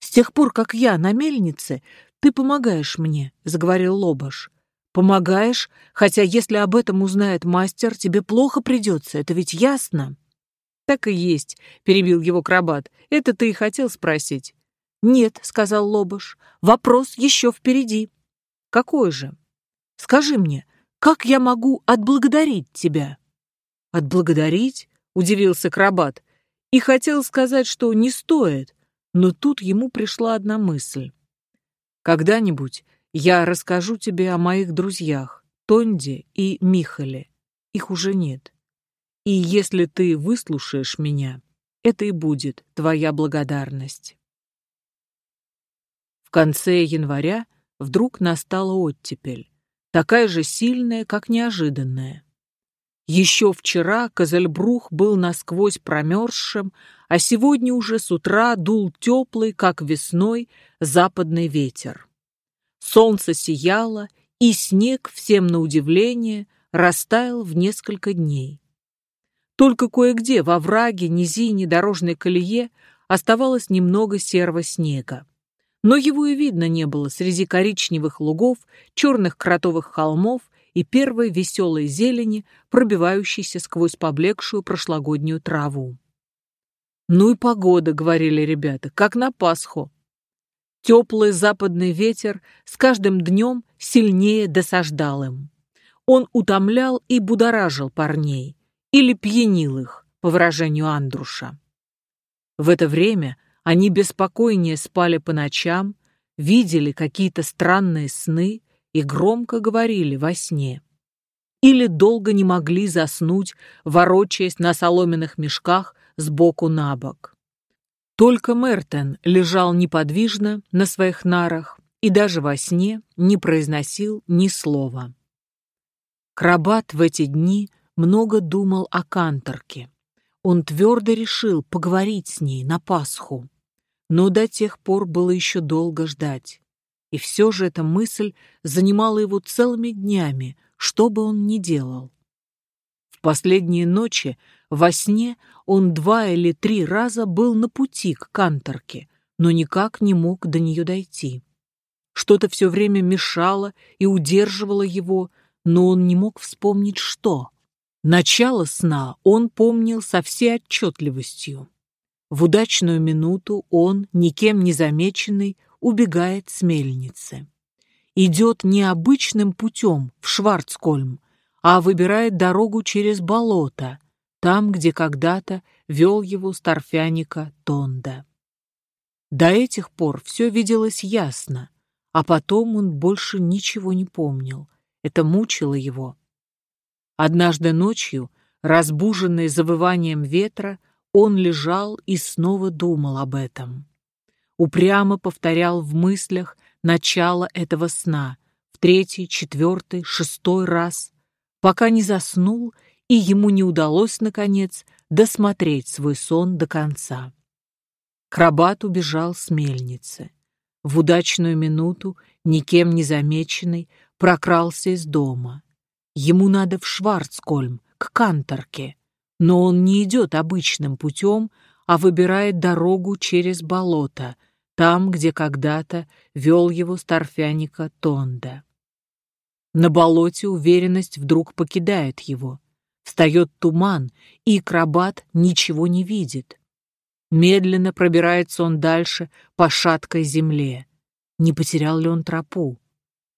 С тех пор, как я на мельнице, ты помогаешь мне, заговорил Лобаш. Помогаешь, хотя если об этом узнает мастер, тебе плохо придется, это ведь ясно. Так и есть, перебил его Крабат. Это ты и хотел спросить. Нет, сказал Лобаш. Вопрос еще впереди. Какой же? Скажи мне, как я могу отблагодарить тебя? Отблагодарить? — удивился Крабат, и хотел сказать, что не стоит, но тут ему пришла одна мысль. «Когда-нибудь я расскажу тебе о моих друзьях, Тонде и Михале. Их уже нет. И если ты выслушаешь меня, это и будет твоя благодарность». Конце января вдруг настала оттепель, такая же сильная, как неожиданная. Еще вчера Козельбрух был насквозь промерзшим, а сегодня уже с утра дул теплый, как весной, западный ветер. Солнце сияло, и снег, всем на удивление, растаял в несколько дней. Только кое-где во враге, низине, дорожной колее оставалось немного серого снега. Но его и видно не было среди коричневых лугов, черных кротовых холмов и первой веселой зелени, пробивающейся сквозь поблекшую прошлогоднюю траву. «Ну и погода», — говорили ребята, — «как на Пасху». Теплый западный ветер с каждым днем сильнее досаждал им. Он утомлял и будоражил парней, или пьянил их, по выражению Андруша. В это время они беспокойнее спали по ночам, видели какие-то странные сны и громко говорили во сне. Или долго не могли заснуть, ворочаясь на соломенных мешках сбоку на бок. Только Мертен лежал неподвижно на своих нарах и даже во сне не произносил ни слова. Крабат в эти дни много думал о Канторке. Он твердо решил поговорить с ней на Пасху. Но до тех пор было еще долго ждать. И все же эта мысль занимала его целыми днями, что бы он ни делал. В последние ночи во сне он два или три раза был на пути к Канторке, но никак не мог до нее дойти. Что-то все время мешало и удерживало его, но он не мог вспомнить, что. Начало сна он помнил со всей отчетливостью. В удачную минуту он, никем не замеченный, убегает с мельницы. Идет необычным путем в Шварцкольм, а выбирает дорогу через болото, там, где когда-то вел его старфяника Тонда. До этих пор все виделось ясно, а потом он больше ничего не помнил. Это мучило его. Однажды ночью, разбуженный завыванием ветра, он лежал и снова думал об этом. Упрямо повторял в мыслях начало этого сна в третий, четвертый, шестой раз, пока не заснул и ему не удалось, наконец, досмотреть свой сон до конца. Крабат убежал с мельницы. В удачную минуту, никем не замеченный, прокрался из дома. Ему надо в Шварцкольм, к Канторке, но он не идет обычным путем, а выбирает дорогу через болото, там, где когда-то вел его старфяника Тонда. На болоте уверенность вдруг покидает его. Встает туман, и крабат ничего не видит. Медленно пробирается он дальше по шаткой земле. Не потерял ли он тропу?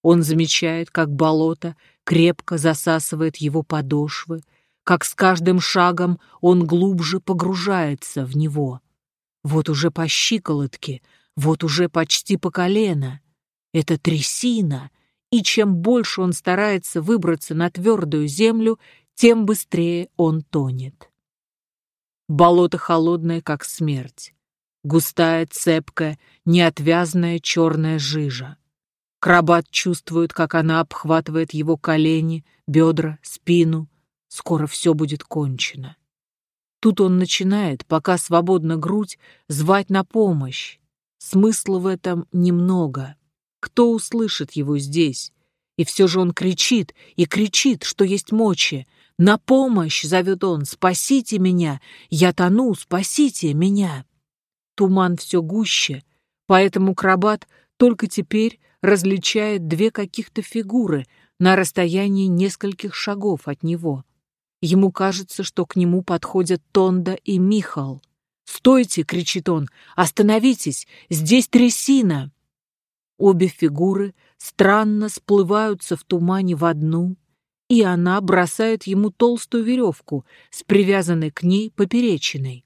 Он замечает, как болото крепко засасывает его подошвы, как с каждым шагом он глубже погружается в него. Вот уже по щиколотке, вот уже почти по колено. Это трясина, и чем больше он старается выбраться на твердую землю, тем быстрее он тонет. Болото холодное, как смерть. Густая, цепкая, неотвязная черная жижа. Крабат чувствует, как она обхватывает его колени, бедра, спину. Скоро все будет кончено. Тут он начинает, пока свободна грудь, звать на помощь. Смысла в этом немного. Кто услышит его здесь? И все же он кричит и кричит, что есть мочи. «На помощь!» — зовет он. «Спасите меня! Я тону! Спасите меня!» Туман все гуще, поэтому крабат только теперь различает две каких-то фигуры на расстоянии нескольких шагов от него. Ему кажется, что к нему подходят Тонда и Михал. «Стойте!» — кричит он. «Остановитесь! Здесь трясина!» Обе фигуры странно сплываются в тумане в одну, и она бросает ему толстую веревку с привязанной к ней поперечиной.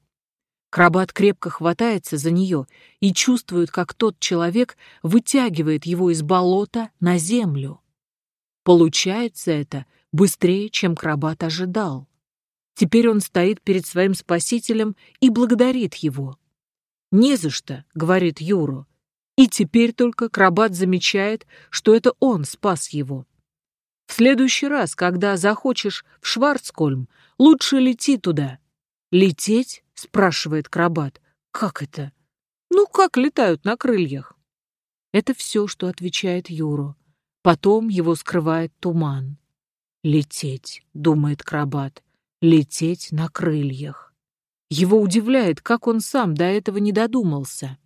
Крабат крепко хватается за нее и чувствует, как тот человек вытягивает его из болота на землю. Получается это быстрее, чем Крабат ожидал. Теперь он стоит перед своим спасителем и благодарит его. «Не за что», — говорит Юру. И теперь только Крабат замечает, что это он спас его. В следующий раз, когда захочешь в Шварцкольм, лучше лети туда. Лететь спрашивает Крабат. Как это? Ну, как летают на крыльях? Это все, что отвечает Юру. Потом его скрывает туман. Лететь, думает Крабат, лететь на крыльях. Его удивляет, как он сам до этого не додумался.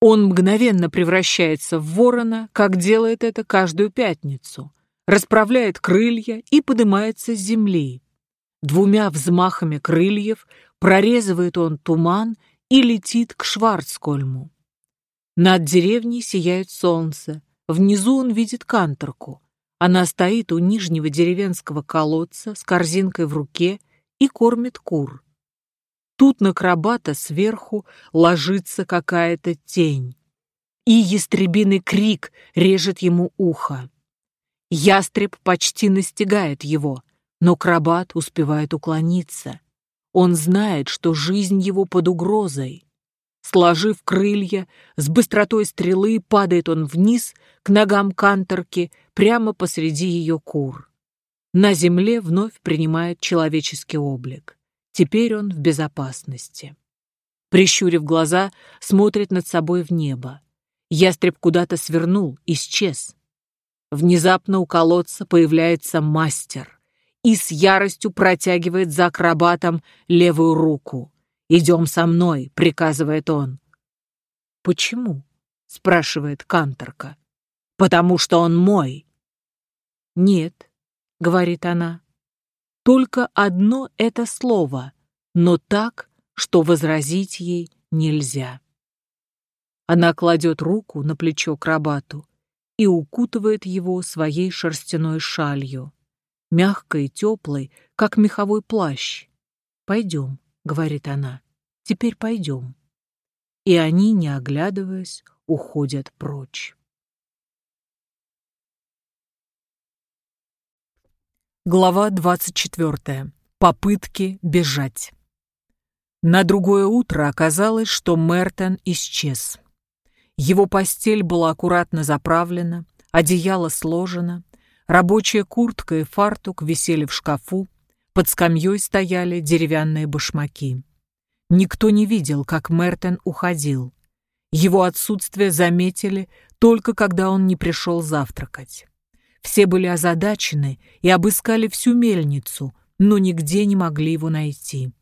Он мгновенно превращается в ворона, как делает это каждую пятницу, расправляет крылья и поднимается с земли. Двумя взмахами крыльев прорезывает он туман и летит к Шварцкольму. Над деревней сияет солнце, внизу он видит канторку. Она стоит у нижнего деревенского колодца с корзинкой в руке и кормит кур. Тут на крабата сверху ложится какая-то тень. И ястребиный крик режет ему ухо. Ястреб почти настигает его, но крабат успевает уклониться. Он знает, что жизнь его под угрозой. Сложив крылья, с быстротой стрелы падает он вниз к ногам канторки прямо посреди ее кур. на земле вновь принимает человеческий облик. Теперь он в безопасности. Прищурив глаза, смотрит над собой в небо. Ястреб куда-то свернул, исчез. Внезапно у колодца появляется мастер и с яростью протягивает за акробатом левую руку. «Идем со мной», — приказывает он. «Почему?» — спрашивает Канторка. «Потому что он мой». «Нет», — говорит она, — «только одно это слово, но так, что возразить ей нельзя». Она кладет руку на плечо крабату и укутывает его своей шерстяной шалью, мягкой и теплой, как меховой плащ. «Пойдем», — говорит она, — «теперь пойдем». И они, не оглядываясь, уходят прочь. Глава 24. Попытки бежать. На другое утро оказалось, что Мертон исчез. Его постель была аккуратно заправлена, одеяло сложено, рабочая куртка и фартук висели в шкафу, под скамьей стояли деревянные башмаки. Никто не видел, как Мертон уходил. Его отсутствие заметили только когда он не пришел завтракать. Все были озадачены и обыскали всю мельницу, но нигде не могли его найти.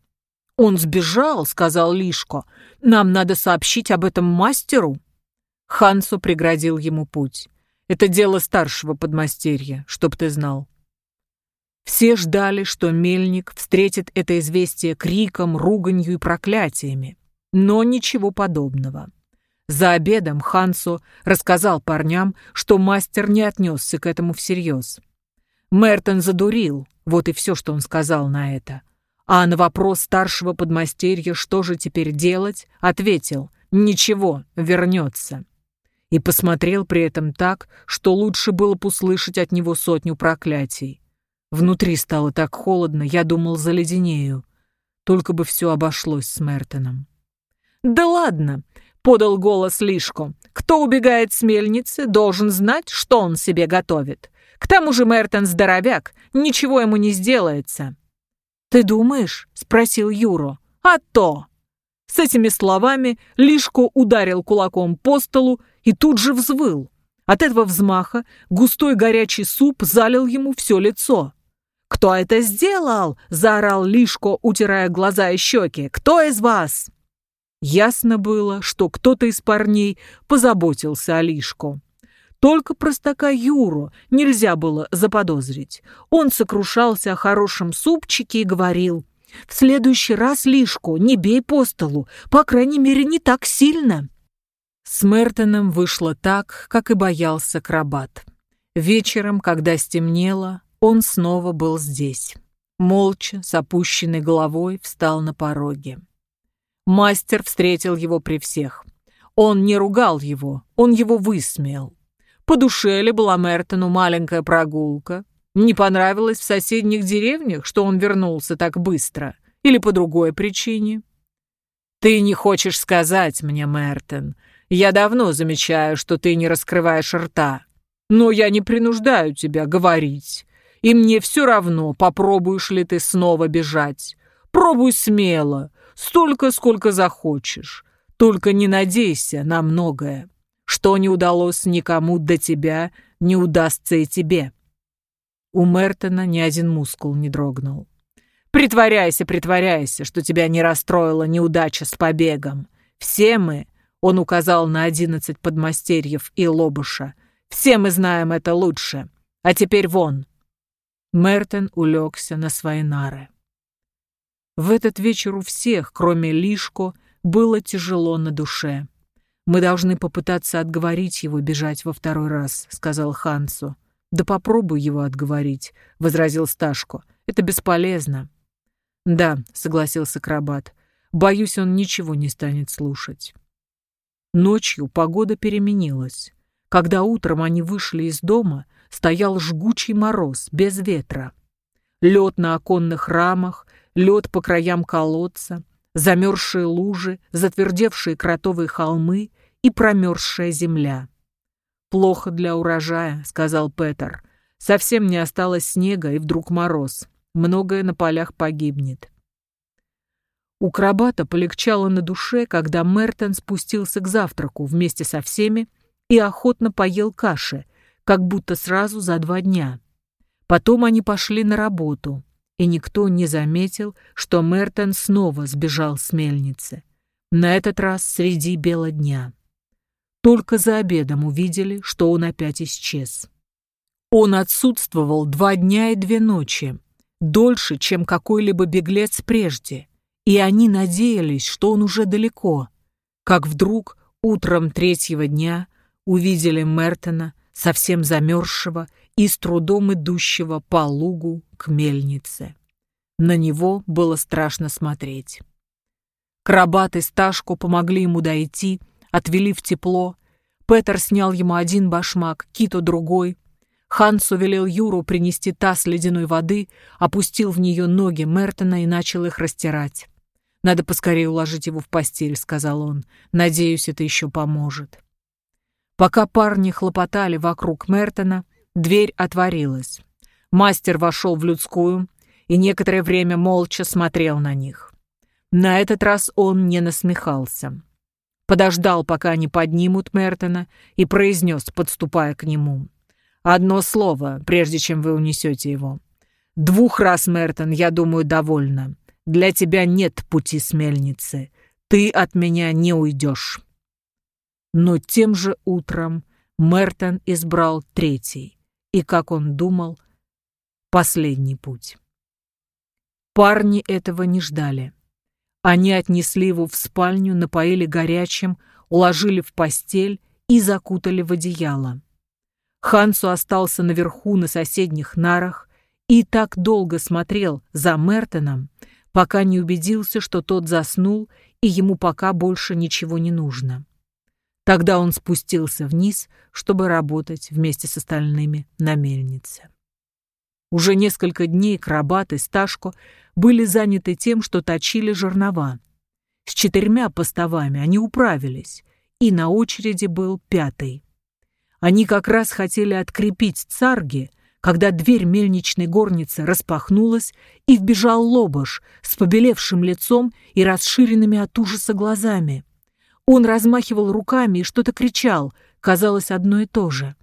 «Он сбежал», — сказал Лишко. «Нам надо сообщить об этом мастеру». Хансу преградил ему путь. «Это дело старшего подмастерья, чтоб ты знал». Все ждали, что мельник встретит это известие криком, руганью и проклятиями. Но ничего подобного. За обедом Хансу рассказал парням, что мастер не отнесся к этому всерьез. Мертон задурил, вот и все, что он сказал на это. А на вопрос старшего подмастерья, что же теперь делать, ответил «Ничего, вернется» и посмотрел при этом так, что лучше было бы услышать от него сотню проклятий. Внутри стало так холодно, я думал, заледенею. Только бы все обошлось с Мертоном. «Да ладно!» — подал голос Лишко. «Кто убегает с мельницы, должен знать, что он себе готовит. К тому же Мертон здоровяк, ничего ему не сделается». «Ты думаешь?» — спросил Юро. «А то!» С этими словами Лишко ударил кулаком по столу и тут же взвыл. От этого взмаха густой горячий суп залил ему все лицо. «Кто это сделал?» – заорал Лишко, утирая глаза и щеки. «Кто из вас?» Ясно было, что кто-то из парней позаботился о Лишко. Только простака Юру нельзя было заподозрить. Он сокрушался о хорошем супчике и говорил, «В следующий раз, Лишко, не бей по столу, по крайней мере, не так сильно». С Мертоном вышло так, как и боялся Крабат. Вечером, когда стемнело, он снова был здесь. Молча, с опущенной головой, встал на пороге. Мастер встретил его при всех. Он не ругал его, он его высмеял. По душе ли была Мертону маленькая прогулка? Не понравилось в соседних деревнях, что он вернулся так быстро? Или по другой причине? «Ты не хочешь сказать мне, Мертон, я давно замечаю, что ты не раскрываешь рта. Но я не принуждаю тебя говорить. И мне все равно, попробуешь ли ты снова бежать. Пробуй смело, столько, сколько захочешь. Только не надейся на многое. Что не удалось никому до тебя, не удастся и тебе. У Мертона ни один мускул не дрогнул. Притворяйся, притворяйся, что тебя не расстроила неудача с побегом. Все мы он указал на одиннадцать подмастерьев и лобуша. «Все мы знаем это лучше. А теперь вон!» Мертен улегся на свои нары. В этот вечер у всех, кроме Лишко, было тяжело на душе. «Мы должны попытаться отговорить его бежать во второй раз», — сказал Хансу. «Да попробуй его отговорить», — возразил Сташко. «Это бесполезно». «Да», — согласился Крабат. «Боюсь, он ничего не станет слушать». Ночью погода переменилась. Когда утром они вышли из дома, стоял жгучий мороз, без ветра. Лед на оконных рамах, лед по краям колодца, замерзшие лужи, затвердевшие кротовые холмы и промерзшая земля. «Плохо для урожая», — сказал Петер. Совсем не осталось снега, и вдруг мороз. Многое на полях погибнет. У Крабата полегчало на душе, когда Мертон спустился к завтраку вместе со всеми и охотно поел каши, как будто сразу за два дня. Потом они пошли на работу, и никто не заметил, что Мертон снова сбежал с мельницы. На этот раз среди бела дня. Только за обедом увидели, что он опять исчез. Он отсутствовал два дня и две ночи, дольше, чем какой-либо беглец прежде, и они надеялись, что он уже далеко, как вдруг утром третьего дня увидели Мертона, совсем замерзшего и с трудом идущего по лугу к мельнице. На него было страшно смотреть. Крабат и Сташку помогли ему дойти, отвели в тепло. Петер снял ему один башмак, Кито другой, Хансу велел Юру принести таз ледяной воды, опустил в нее ноги Мертона и начал их растирать. «Надо поскорее уложить его в постель», — сказал он. «Надеюсь, это еще поможет». Пока парни хлопотали вокруг Мертона, дверь отворилась. Мастер вошел в людскую и некоторое время молча смотрел на них. На этот раз он не насмехался. Подождал, пока они поднимут Мертона, и произнес, подступая к нему. Одно слово, прежде чем вы унесете его. Двух раз, Мертон, я думаю, довольно. Для тебя нет пути с мельницы. Ты от меня не уйдешь. Но тем же утром Мертон избрал третий и, как он думал, последний путь. Парни этого не ждали. Они отнесли его в спальню, напоили горячим, уложили в постель и закутали в одеяло. Хансу остался наверху на соседних нарах и так долго смотрел за Мертоном, пока не убедился, что тот заснул и ему пока больше ничего не нужно. Тогда он спустился вниз, чтобы работать вместе с остальными на мельнице. Уже несколько дней Крабат и Сташко были заняты тем, что точили жернова. С четырьмя поставами они управились, и на очереди был пятый. Они как раз хотели открепить царги, когда дверь мельничной горницы распахнулась, и вбежал лобош с побелевшим лицом и расширенными от ужаса глазами. Он размахивал руками и что-то кричал, казалось одно и то же.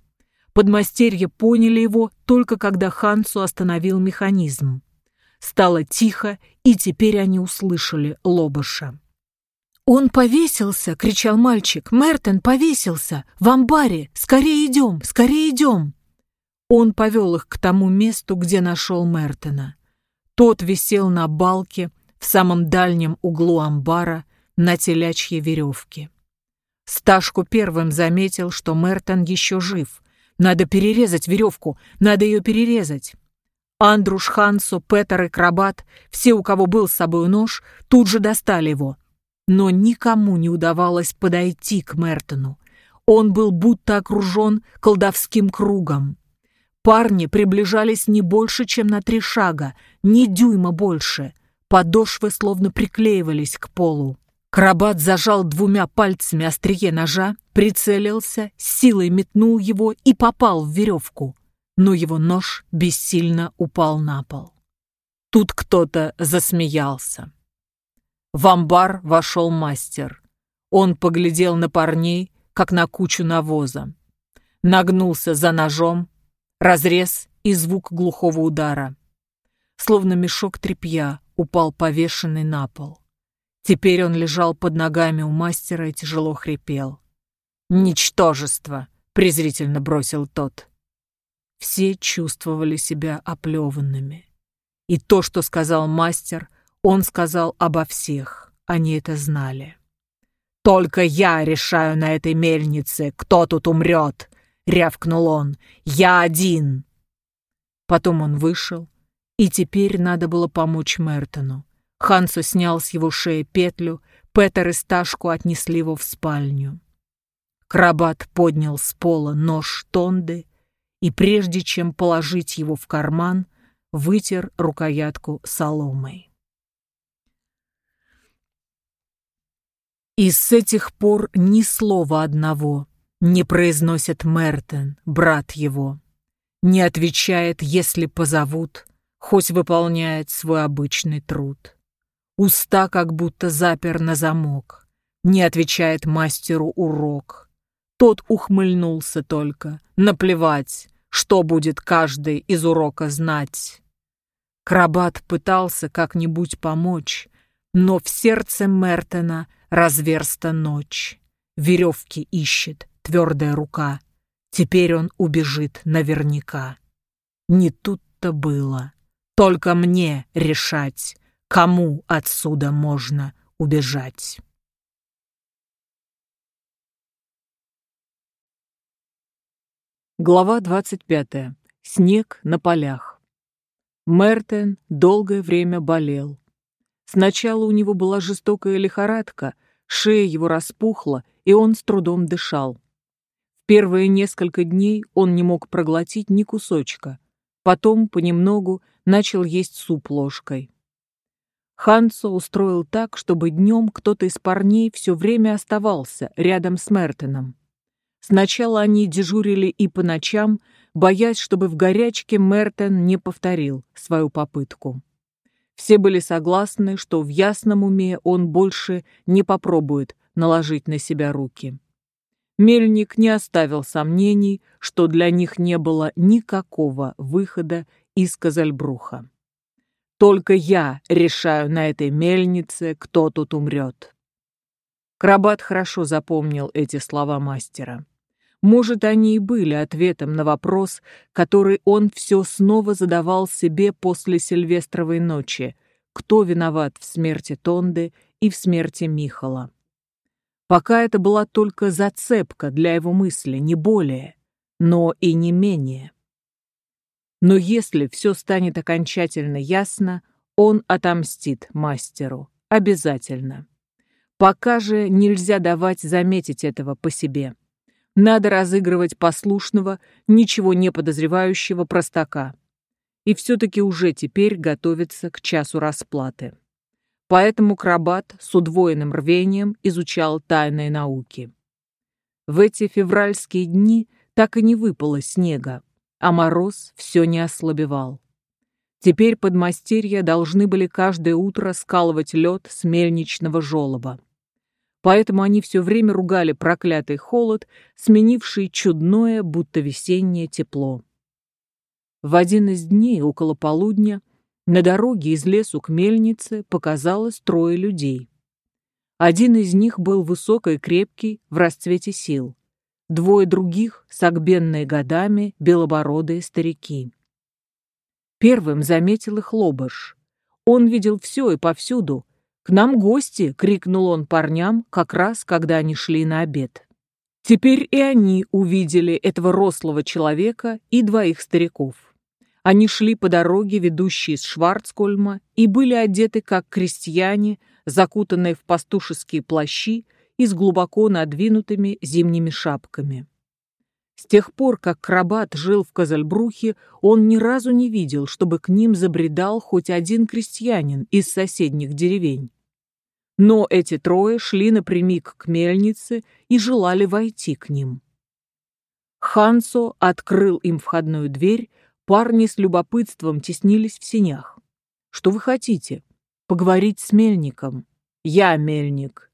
Подмастерья поняли его только когда Хансу остановил механизм. Стало тихо, и теперь они услышали лобоша. «Он повесился!» — кричал мальчик. «Мертон повесился! В амбаре! Скорее идем! Скорее идем!» Он повел их к тому месту, где нашел Мертона. Тот висел на балке в самом дальнем углу амбара на телячьей веревке. Сташку первым заметил, что Мертон еще жив. Надо перерезать веревку, надо ее перерезать. Андруш, Хансу, Петер и Крабат, все, у кого был с собой нож, тут же достали его но никому не удавалось подойти к Мертону. Он был будто окружен колдовским кругом. Парни приближались не больше, чем на три шага, ни дюйма больше. Подошвы словно приклеивались к полу. Крабат зажал двумя пальцами острие ножа, прицелился, силой метнул его и попал в веревку. Но его нож бессильно упал на пол. Тут кто-то засмеялся. В амбар вошел мастер. Он поглядел на парней, как на кучу навоза. Нагнулся за ножом, разрез и звук глухого удара. Словно мешок тряпья упал повешенный на пол. Теперь он лежал под ногами у мастера и тяжело хрипел. «Ничтожество!» — презрительно бросил тот. Все чувствовали себя оплеванными. И то, что сказал мастер — он сказал обо всех, они это знали. «Только я решаю на этой мельнице, кто тут умрет!» — рявкнул он. «Я один!» Потом он вышел, и теперь надо было помочь Мертону. Хансу снял с его шеи петлю, Петер и Сташку отнесли его в спальню. Крабат поднял с пола нож Тонды и, прежде чем положить его в карман, вытер рукоятку соломой. И с этих пор ни слова одного не произносит Мертен, брат его. Не отвечает, если позовут, хоть выполняет свой обычный труд. Уста как будто запер на замок, не отвечает мастеру урок. Тот ухмыльнулся только, наплевать, что будет каждый из урока знать. Крабат пытался как-нибудь помочь, но в сердце Мертена разверста ночь. Веревки ищет твердая рука. Теперь он убежит наверняка. Не тут-то было. Только мне решать, кому отсюда можно убежать. Глава 25. Снег на полях. Мертен долгое время болел. Сначала у него была жестокая лихорадка, шея его распухла, и он с трудом дышал. Первые несколько дней он не мог проглотить ни кусочка. Потом, понемногу, начал есть суп ложкой. Хансо устроил так, чтобы днем кто-то из парней все время оставался рядом с Мертеном. Сначала они дежурили и по ночам, боясь, чтобы в горячке Мертен не повторил свою попытку. Все были согласны, что в ясном уме он больше не попробует наложить на себя руки. Мельник не оставил сомнений, что для них не было никакого выхода из Казальбруха. «Только я решаю на этой мельнице, кто тут умрет». Крабат хорошо запомнил эти слова мастера. Может, они и были ответом на вопрос, который он все снова задавал себе после Сильвестровой ночи. Кто виноват в смерти Тонды и в смерти Михала? Пока это была только зацепка для его мысли, не более, но и не менее. Но если все станет окончательно ясно, он отомстит мастеру. Обязательно. Пока же нельзя давать заметить этого по себе. Надо разыгрывать послушного, ничего не подозревающего простака. И все-таки уже теперь готовится к часу расплаты. Поэтому Крабат с удвоенным рвением изучал тайные науки. В эти февральские дни так и не выпало снега, а мороз все не ослабевал. Теперь подмастерья должны были каждое утро скалывать лед с мельничного желоба. Поэтому они все время ругали проклятый холод, сменивший чудное, будто весеннее тепло. В один из дней, около полудня, на дороге из лесу к мельнице показалось трое людей. Один из них был высокий крепкий, в расцвете сил. Двое других, согбенные годами, белобородые старики. Первым заметил их Лобыш. Он видел все и повсюду, «К нам гости!» — крикнул он парням, как раз, когда они шли на обед. Теперь и они увидели этого рослого человека и двоих стариков. Они шли по дороге, ведущей из Шварцкольма, и были одеты как крестьяне, закутанные в пастушеские плащи и с глубоко надвинутыми зимними шапками. С тех пор, как Крабат жил в Казальбрухе, он ни разу не видел, чтобы к ним забредал хоть один крестьянин из соседних деревень. Но эти трое шли напрямик к мельнице и желали войти к ним. Хансо открыл им входную дверь, парни с любопытством теснились в сенях. «Что вы хотите?» «Поговорить с мельником». «Я мельник»,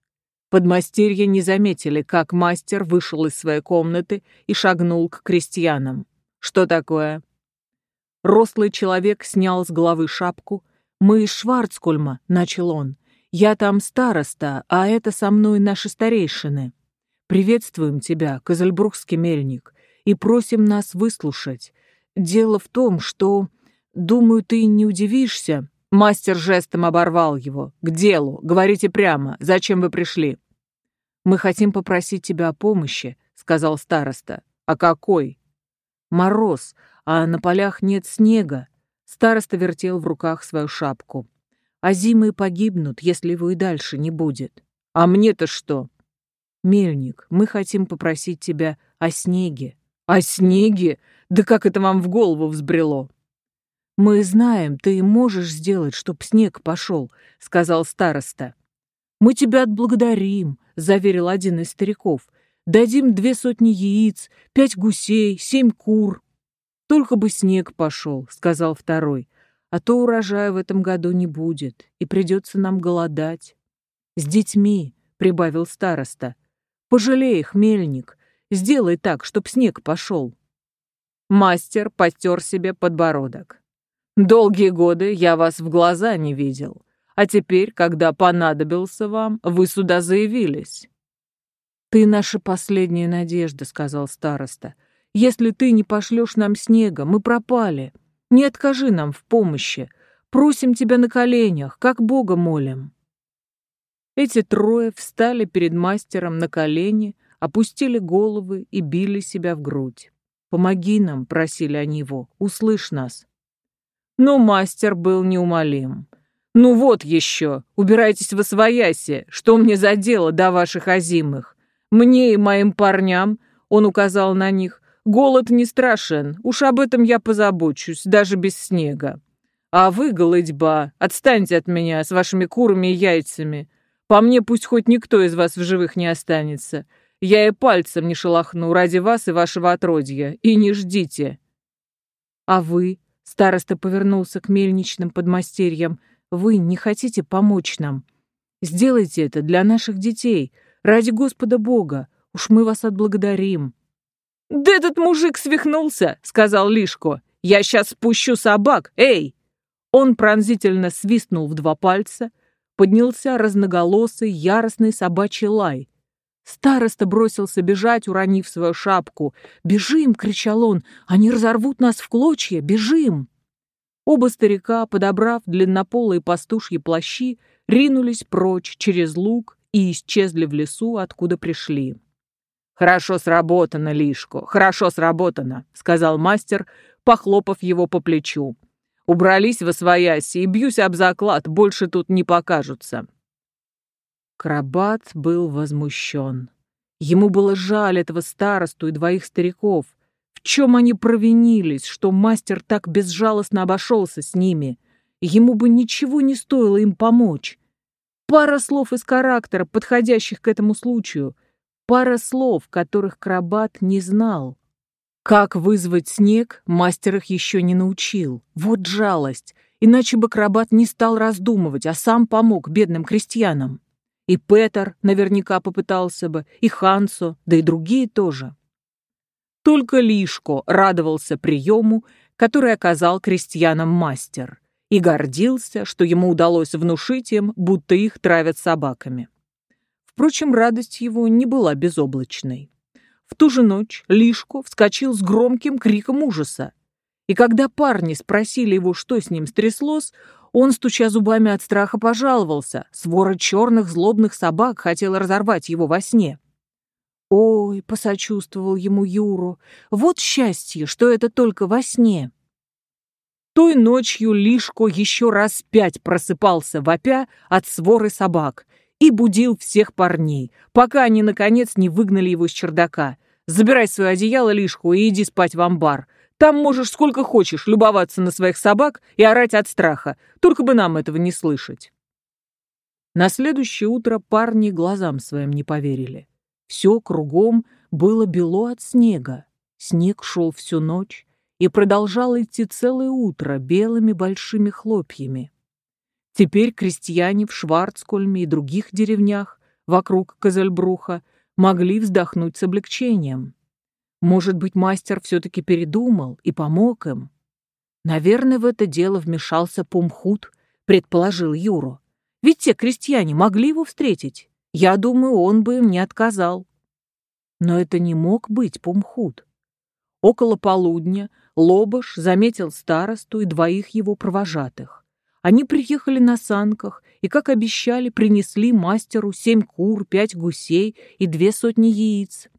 Подмастерья не заметили, как мастер вышел из своей комнаты и шагнул к крестьянам. «Что такое?» Рослый человек снял с головы шапку. «Мы из Шварцкольма», — начал он. «Я там староста, а это со мной наши старейшины. Приветствуем тебя, Козельбрухский мельник, и просим нас выслушать. Дело в том, что... Думаю, ты не удивишься, Мастер жестом оборвал его. «К делу. Говорите прямо. Зачем вы пришли?» «Мы хотим попросить тебя о помощи», — сказал староста. «А какой?» «Мороз, а на полях нет снега». Староста вертел в руках свою шапку. «А зимы погибнут, если его и дальше не будет». «А мне-то что?» «Мельник, мы хотим попросить тебя о снеге». «О снеге? Да как это вам в голову взбрело?» «Мы знаем, ты можешь сделать, чтоб снег пошел», — сказал староста. «Мы тебя отблагодарим», — заверил один из стариков. «Дадим две сотни яиц, пять гусей, семь кур». «Только бы снег пошел», — сказал второй, «а то урожая в этом году не будет, и придется нам голодать». «С детьми», — прибавил староста, «пожалей их, мельник, сделай так, чтоб снег пошел». Мастер потер себе подбородок. «Долгие годы я вас в глаза не видел, а теперь, когда понадобился вам, вы сюда заявились». «Ты наша последняя надежда», — сказал староста. «Если ты не пошлешь нам снега, мы пропали. Не откажи нам в помощи. Просим тебя на коленях, как Бога молим». Эти трое встали перед мастером на колени, опустили головы и били себя в грудь. «Помоги нам», — просили они его, — «услышь нас». Но мастер был неумолим. «Ну вот еще, убирайтесь в освояси, что мне за дело до ваших озимых? Мне и моим парням, он указал на них, голод не страшен, уж об этом я позабочусь, даже без снега. А вы, голодьба, отстаньте от меня с вашими курами и яйцами. По мне пусть хоть никто из вас в живых не останется. Я и пальцем не шелохну ради вас и вашего отродья, и не ждите. А вы, староста повернулся к мельничным подмастерьям, вы не хотите помочь нам? Сделайте это для наших детей — Ради Господа Бога, уж мы вас отблагодарим». «Да этот мужик свихнулся», — сказал Лишко. «Я сейчас спущу собак, эй!» Он пронзительно свистнул в два пальца, поднялся разноголосый, яростный собачий лай. Староста бросился бежать, уронив свою шапку. «Бежим!» — кричал он. «Они разорвут нас в клочья! Бежим!» Оба старика, подобрав длиннополые пастушьи плащи, ринулись прочь через луг, и исчезли в лесу, откуда пришли. «Хорошо сработано, Лишко, хорошо сработано», — сказал мастер, похлопав его по плечу. «Убрались во свояси и бьюсь об заклад, больше тут не покажутся». Крабат был возмущен. Ему было жаль этого старосту и двоих стариков. В чем они провинились, что мастер так безжалостно обошелся с ними? Ему бы ничего не стоило им помочь. Пара слов из характера, подходящих к этому случаю. Пара слов, которых Крабат не знал. Как вызвать снег, мастер их еще не научил. Вот жалость. Иначе бы Крабат не стал раздумывать, а сам помог бедным крестьянам. И Петер наверняка попытался бы, и Хансо, да и другие тоже. Только Лишко радовался приему, который оказал крестьянам мастер и гордился, что ему удалось внушить им, будто их травят собаками. Впрочем, радость его не была безоблачной. В ту же ночь Лишко вскочил с громким криком ужаса. И когда парни спросили его, что с ним стряслось, он, стуча зубами от страха, пожаловался. Свора черных злобных собак хотела разорвать его во сне. «Ой», — посочувствовал ему Юру, — «вот счастье, что это только во сне». Той ночью Лишко еще раз пять просыпался вопя от своры собак и будил всех парней, пока они, наконец, не выгнали его с чердака. «Забирай свое одеяло, Лишко, и иди спать в амбар. Там можешь сколько хочешь любоваться на своих собак и орать от страха, только бы нам этого не слышать». На следующее утро парни глазам своим не поверили. Все кругом было бело от снега. Снег шел всю ночь, и продолжал идти целое утро белыми большими хлопьями. Теперь крестьяне в Шварцкольме и других деревнях вокруг Козельбруха могли вздохнуть с облегчением. Может быть, мастер все-таки передумал и помог им. Наверное, в это дело вмешался Пумхут, предположил Юру. Ведь те крестьяне могли его встретить. Я думаю, он бы им не отказал. Но это не мог быть Пумхут. Около полудня Лобош заметил старосту и двоих его провожатых. Они приехали на санках и, как обещали, принесли мастеру семь кур, пять гусей и две сотни яиц.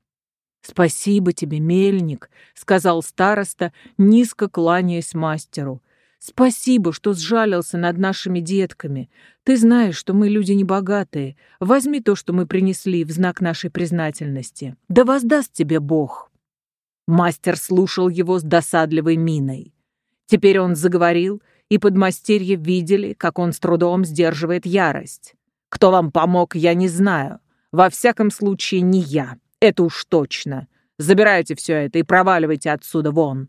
«Спасибо тебе, мельник», — сказал староста, низко кланяясь мастеру. «Спасибо, что сжалился над нашими детками. Ты знаешь, что мы люди небогатые. Возьми то, что мы принесли в знак нашей признательности. Да воздаст тебе Бог». Мастер слушал его с досадливой миной. Теперь он заговорил, и подмастерье видели, как он с трудом сдерживает ярость. «Кто вам помог, я не знаю. Во всяком случае, не я. Это уж точно. Забирайте все это и проваливайте отсюда вон».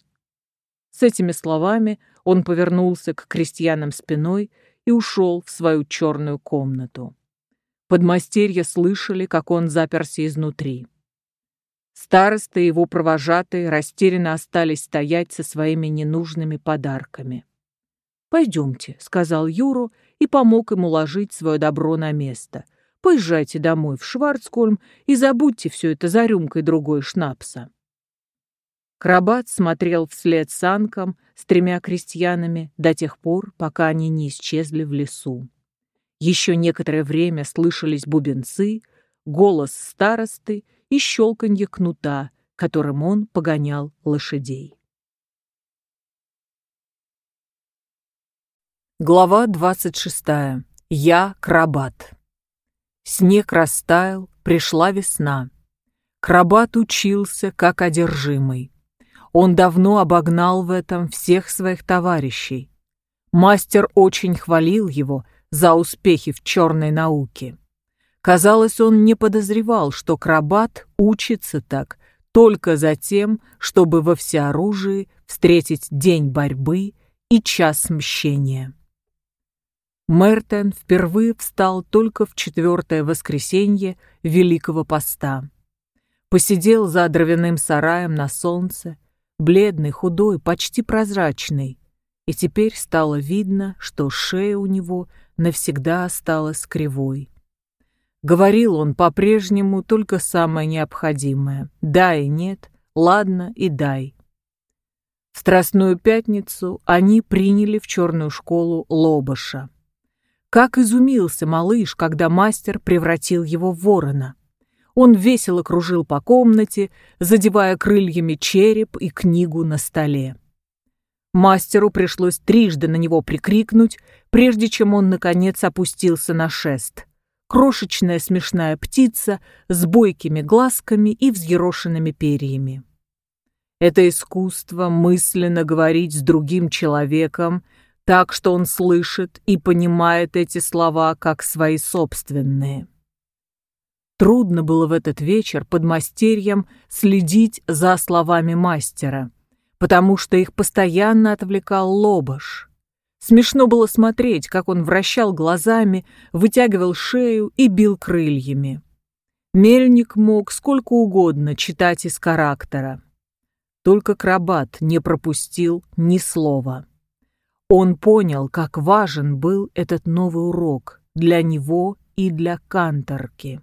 С этими словами он повернулся к крестьянам спиной и ушел в свою черную комнату. Подмастерья слышали, как он заперся изнутри. Староста и его провожатые растерянно остались стоять со своими ненужными подарками. «Пойдемте», — сказал Юру и помог ему ложить свое добро на место. «Поезжайте домой в Шварцкольм и забудьте все это за рюмкой другой шнапса». Крабат смотрел вслед санкам с тремя крестьянами до тех пор, пока они не исчезли в лесу. Еще некоторое время слышались бубенцы, голос старосты и щелканье кнута, которым он погонял лошадей. Глава двадцать шестая. Я Крабат. Снег растаял, пришла весна. Крабат учился, как одержимый. Он давно обогнал в этом всех своих товарищей. Мастер очень хвалил его за успехи в черной науке. Казалось, он не подозревал, что Крабат учится так только за тем, чтобы во всеоружии встретить день борьбы и час мщения. Мертен впервые встал только в четвертое воскресенье Великого Поста. Посидел за дровяным сараем на солнце, бледный, худой, почти прозрачный, и теперь стало видно, что шея у него навсегда осталась кривой. Говорил он по-прежнему только самое необходимое. Да и нет, ладно и дай. В Страстную Пятницу они приняли в черную школу Лобаша. Как изумился малыш, когда мастер превратил его в ворона. Он весело кружил по комнате, задевая крыльями череп и книгу на столе. Мастеру пришлось трижды на него прикрикнуть, прежде чем он, наконец, опустился на шест. Крошечная смешная птица с бойкими глазками и взъерошенными перьями. Это искусство мысленно говорить с другим человеком так, что он слышит и понимает эти слова как свои собственные. Трудно было в этот вечер под мастерьем следить за словами мастера, потому что их постоянно отвлекал лобаш. Смешно было смотреть, как он вращал глазами, вытягивал шею и бил крыльями. Мельник мог сколько угодно читать из характера. Только Крабат не пропустил ни слова. Он понял, как важен был этот новый урок для него и для канторки.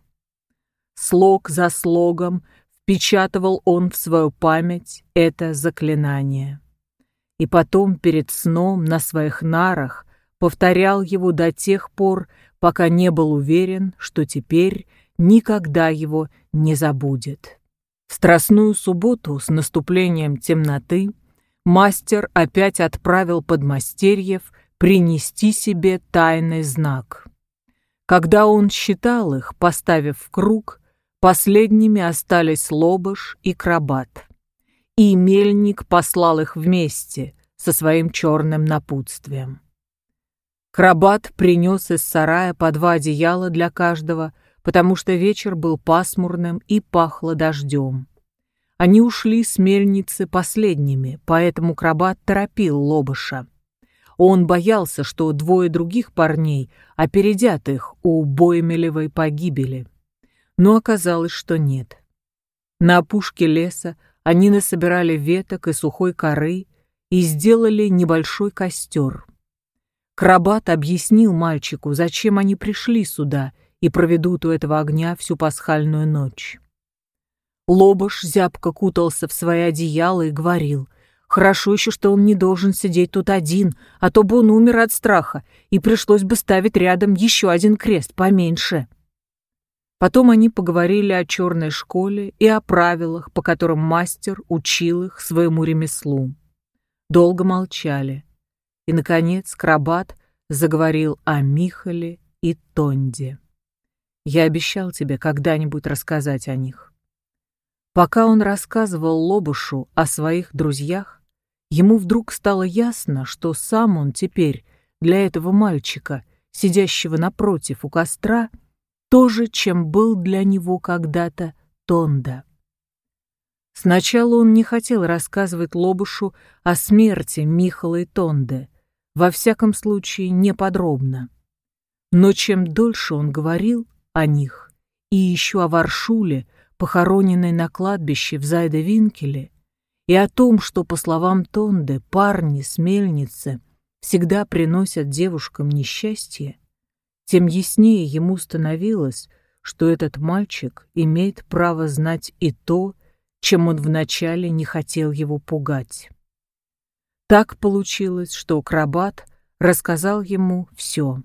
Слог за слогом впечатывал он в свою память это заклинание. И потом перед сном на своих нарах повторял его до тех пор, пока не был уверен, что теперь никогда его не забудет. В Страстную субботу с наступлением темноты мастер опять отправил подмастерьев принести себе тайный знак. Когда он считал их, поставив в круг, Последними остались Лобыш и Крабат. И Мельник послал их вместе со своим черным напутствием. Крабат принес из сарая по два одеяла для каждого, потому что вечер был пасмурным и пахло дождем. Они ушли с мельницы последними, поэтому Крабат торопил Лобыша. Он боялся, что двое других парней опередят их у Боймелевой погибели но оказалось, что нет. На опушке леса они насобирали веток и сухой коры и сделали небольшой костер. Крабат объяснил мальчику, зачем они пришли сюда и проведут у этого огня всю пасхальную ночь. Лобош зябко кутался в свои одеяла и говорил, «Хорошо еще, что он не должен сидеть тут один, а то бы он умер от страха, и пришлось бы ставить рядом еще один крест поменьше». Потом они поговорили о черной школе и о правилах, по которым мастер учил их своему ремеслу. Долго молчали. И, наконец, Крабат заговорил о Михале и Тонде. Я обещал тебе когда-нибудь рассказать о них. Пока он рассказывал Лобушу о своих друзьях, ему вдруг стало ясно, что сам он теперь для этого мальчика, сидящего напротив у костра, — то же, чем был для него когда-то Тонда. Сначала он не хотел рассказывать Лобушу о смерти Михала и Тонде, во всяком случае неподробно. Но чем дольше он говорил о них, и еще о Варшуле, похороненной на кладбище в Зайде-Винкеле, и о том, что, по словам Тонде, парни с мельницы всегда приносят девушкам несчастье, тем яснее ему становилось, что этот мальчик имеет право знать и то, чем он вначале не хотел его пугать. Так получилось, что Крабат рассказал ему все,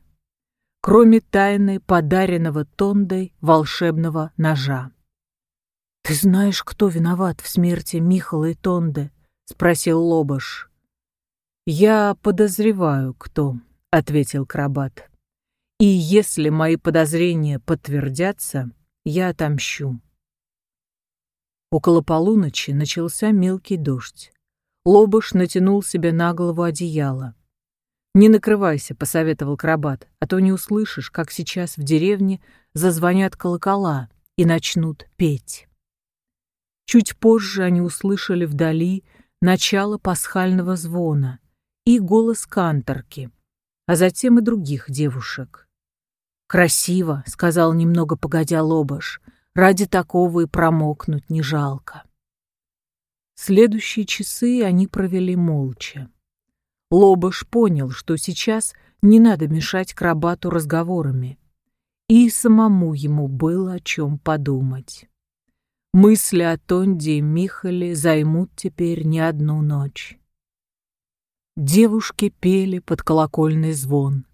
кроме тайны подаренного Тондой волшебного ножа. «Ты знаешь, кто виноват в смерти Михала и Тонды?» — спросил Лобаш. «Я подозреваю, кто», — ответил Крабат. «И если мои подозрения подтвердятся, я отомщу». Около полуночи начался мелкий дождь. Лобыш натянул себе на голову одеяло. «Не накрывайся», — посоветовал Крабат, «а то не услышишь, как сейчас в деревне зазвонят колокола и начнут петь». Чуть позже они услышали вдали начало пасхального звона и голос канторки, а затем и других девушек. «Красиво», — сказал немного погодя Лобаш, Ради такого и промокнуть не жалко. Следующие часы они провели молча. Лобаш понял, что сейчас не надо мешать Крабату разговорами, и самому ему было о чем подумать. Мысли о Тонде и Михале займут теперь не одну ночь. Девушки пели под колокольный звон.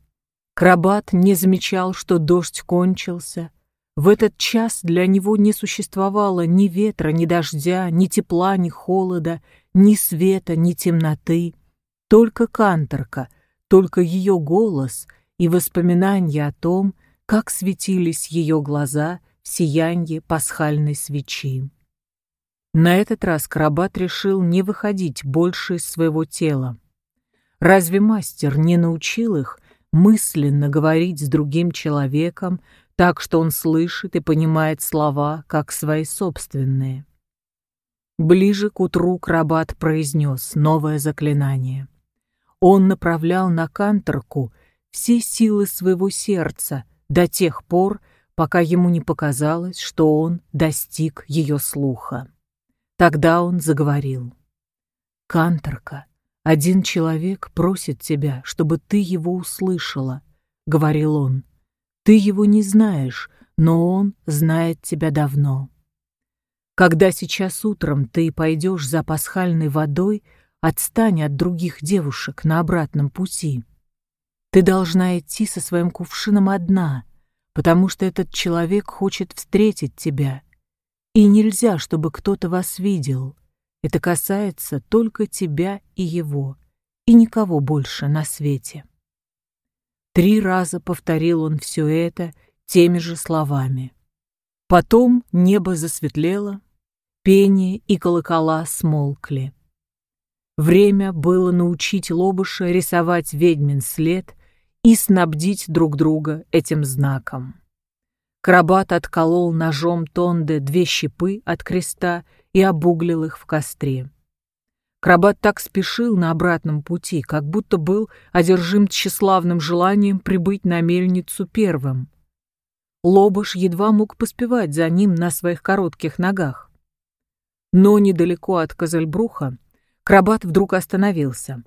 Крабат не замечал, что дождь кончился, в этот час для него не существовало ни ветра, ни дождя, ни тепла, ни холода, ни света, ни темноты. Только канторка, только ее голос и воспоминания о том, как светились ее глаза сиянье пасхальной свечи. На этот раз Карабат решил не выходить больше из своего тела. Разве мастер не научил их мысленно говорить с другим человеком, так что он слышит и понимает слова, как свои собственные. Ближе к утру Крабат произнес новое заклинание. Он направлял на канторку все силы своего сердца до тех пор, пока ему не показалось, что он достиг ее слуха. Тогда он заговорил. «Канторка, один человек просит тебя, чтобы ты его услышала», — говорил он. Ты его не знаешь, но он знает тебя давно. Когда сейчас утром ты пойдешь за пасхальной водой, отстань от других девушек на обратном пути. Ты должна идти со своим кувшином одна, потому что этот человек хочет встретить тебя. И нельзя, чтобы кто-то вас видел. Это касается только тебя и его, и никого больше на свете. Три раза повторил он все это теми же словами. Потом небо засветлело, пение и колокола смолкли. Время было научить Лобыша рисовать ведьмин след и снабдить друг друга этим знаком. Крабат отколол ножом Тонде две щепы от креста и обуглил их в костре. Крабат так спешил на обратном пути, как будто был одержим тщеславным желанием прибыть на мельницу первым. Лобаш едва мог поспевать за ним на своих коротких ногах. Но недалеко от Козельбруха Крабат вдруг остановился.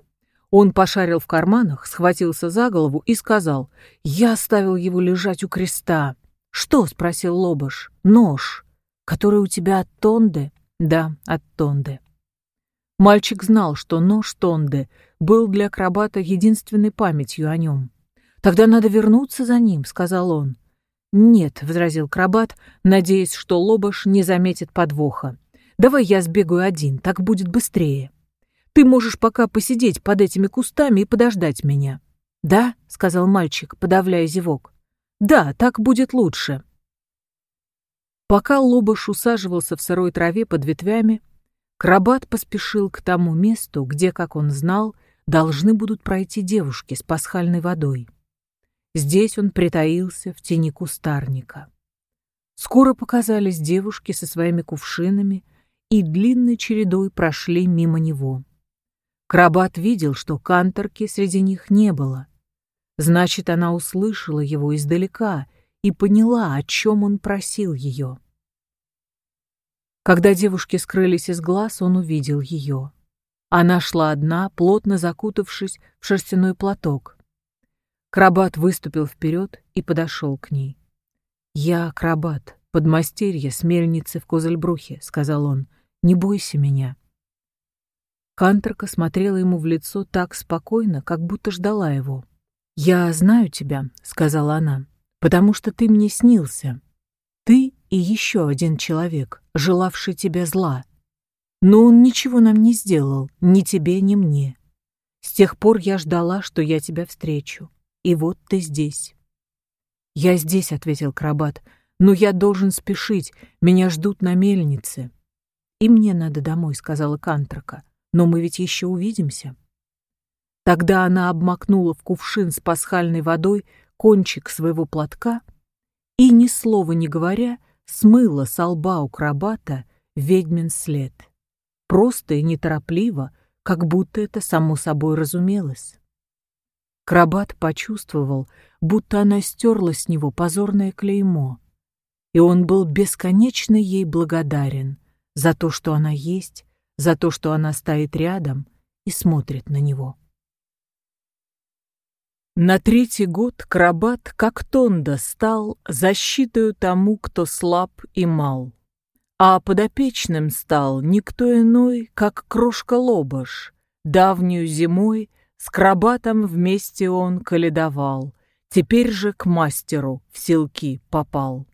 Он пошарил в карманах, схватился за голову и сказал, «Я оставил его лежать у креста». «Что?» — спросил Лобаш. «Нож, который у тебя от Тонды?» «Да, от Тонды». Мальчик знал, что нож Тонде был для акробата единственной памятью о нем. «Тогда надо вернуться за ним», — сказал он. «Нет», — возразил Крабат, надеясь, что Лобаш не заметит подвоха. «Давай я сбегаю один, так будет быстрее. Ты можешь пока посидеть под этими кустами и подождать меня». «Да», — сказал мальчик, подавляя зевок. «Да, так будет лучше». Пока Лобаш усаживался в сырой траве под ветвями, Крабат поспешил к тому месту, где, как он знал, должны будут пройти девушки с пасхальной водой. Здесь он притаился в тени кустарника. Скоро показались девушки со своими кувшинами и длинной чередой прошли мимо него. Крабат видел, что канторки среди них не было. Значит, она услышала его издалека и поняла, о чем он просил ее. Когда девушки скрылись из глаз, он увидел ее. Она шла одна, плотно закутавшись в шерстяной платок. Крабат выступил вперед и подошел к ней. «Я Крабат, подмастерье с мельницы в Козельбрухе», — сказал он. «Не бойся меня». Канторка смотрела ему в лицо так спокойно, как будто ждала его. «Я знаю тебя», — сказала она, — «потому что ты мне снился. Ты и еще один человек, желавший тебя зла. Но он ничего нам не сделал, ни тебе, ни мне. С тех пор я ждала, что я тебя встречу. И вот ты здесь. «Я здесь», — ответил Крабат, — «но я должен спешить, меня ждут на мельнице». «И мне надо домой», — сказала Кантрака, — «но мы ведь еще увидимся». Тогда она обмакнула в кувшин с пасхальной водой кончик своего платка и, ни слова не говоря, смыла с лба у Крабата ведьмин след просто и неторопливо, как будто это само собой разумелось. Крабат почувствовал, будто она стерла с него позорное клеймо, и он был бесконечно ей благодарен за то, что она есть, за то, что она стоит рядом и смотрит на него. На третий год Крабат, как Тонда, стал защитою тому, кто слаб и мал. А подопечным стал никто иной, как крошка Лобаш. Давнюю зимой с крабатом вместе он каледовал, теперь же к мастеру в селки попал.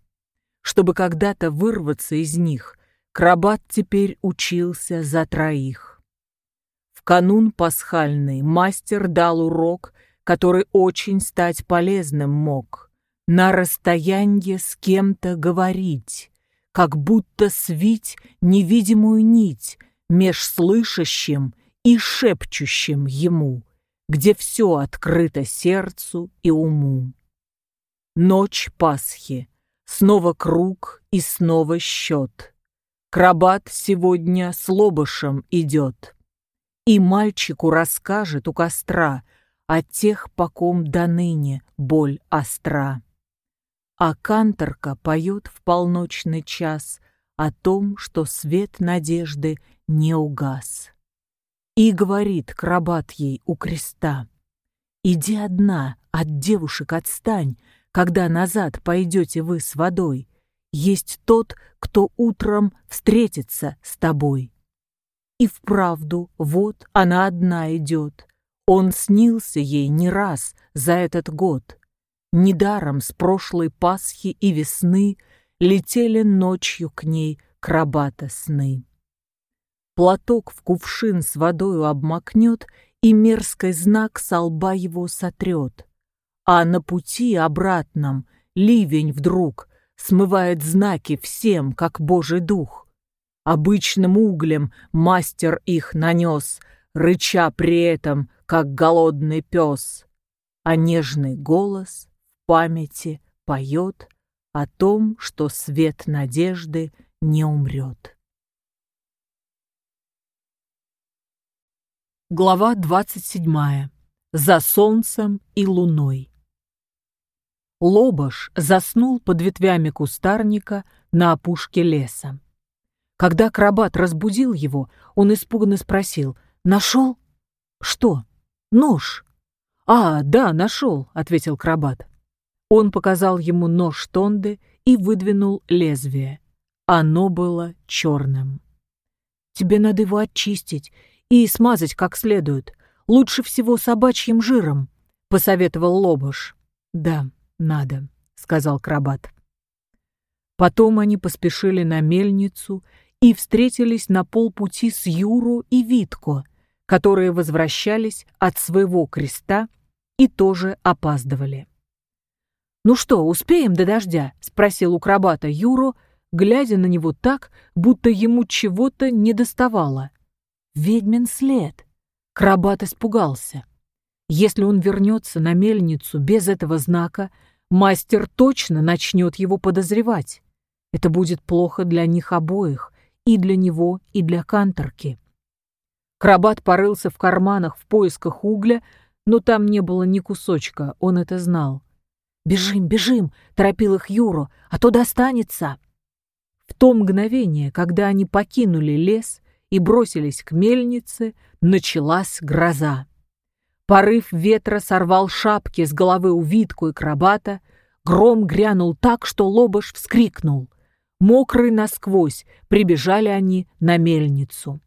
Чтобы когда-то вырваться из них, крабат теперь учился за троих. В канун пасхальный мастер дал урок, который очень стать полезным мог. На расстояние с кем-то говорить, как будто свить невидимую нить меж слышащим и шепчущим ему, где все открыто сердцу и уму. Ночь Пасхи, снова круг и снова счет. Крабат сегодня с лобышем идет. И мальчику расскажет у костра о тех, по ком до ныне боль остра а канторка поет в полночный час о том, что свет надежды не угас. И говорит крабат ей у креста, «Иди одна, от девушек отстань, когда назад пойдете вы с водой. Есть тот, кто утром встретится с тобой». И вправду, вот она одна идет. Он снился ей не раз за этот год. Недаром с прошлой Пасхи и весны Летели ночью к ней крабата сны. Платок в кувшин с водою обмакнет И мерзкий знак со лба его сотрет. А на пути обратном ливень вдруг Смывает знаки всем, как Божий дух. Обычным углем мастер их нанес, Рыча при этом, как голодный пес. А нежный голос памяти поет о том, что свет надежды не умрет. Глава 27. За солнцем и луной. Лобаш заснул под ветвями кустарника на опушке леса. Когда крабат разбудил его, он испуганно спросил «Нашел?» «Что?» «Нож». «А, да, нашел», — ответил крабат. Он показал ему нож Тонды и выдвинул лезвие. Оно было черным. «Тебе надо его очистить и смазать как следует. Лучше всего собачьим жиром», — посоветовал Лобош. «Да, надо», — сказал Крабат. Потом они поспешили на мельницу и встретились на полпути с Юру и Витко, которые возвращались от своего креста и тоже опаздывали. «Ну что, успеем до дождя?» — спросил у крабата Юру, глядя на него так, будто ему чего-то не доставало. Ведьмин след. Крабат испугался. Если он вернется на мельницу без этого знака, мастер точно начнет его подозревать. Это будет плохо для них обоих, и для него, и для канторки. Крабат порылся в карманах в поисках угля, но там не было ни кусочка, он это знал. «Бежим, бежим!» — торопил их Юру, «а то достанется!» В то мгновение, когда они покинули лес и бросились к мельнице, началась гроза. Порыв ветра сорвал шапки с головы увидку и крабата, гром грянул так, что лобыш вскрикнул. Мокрый насквозь прибежали они на мельницу.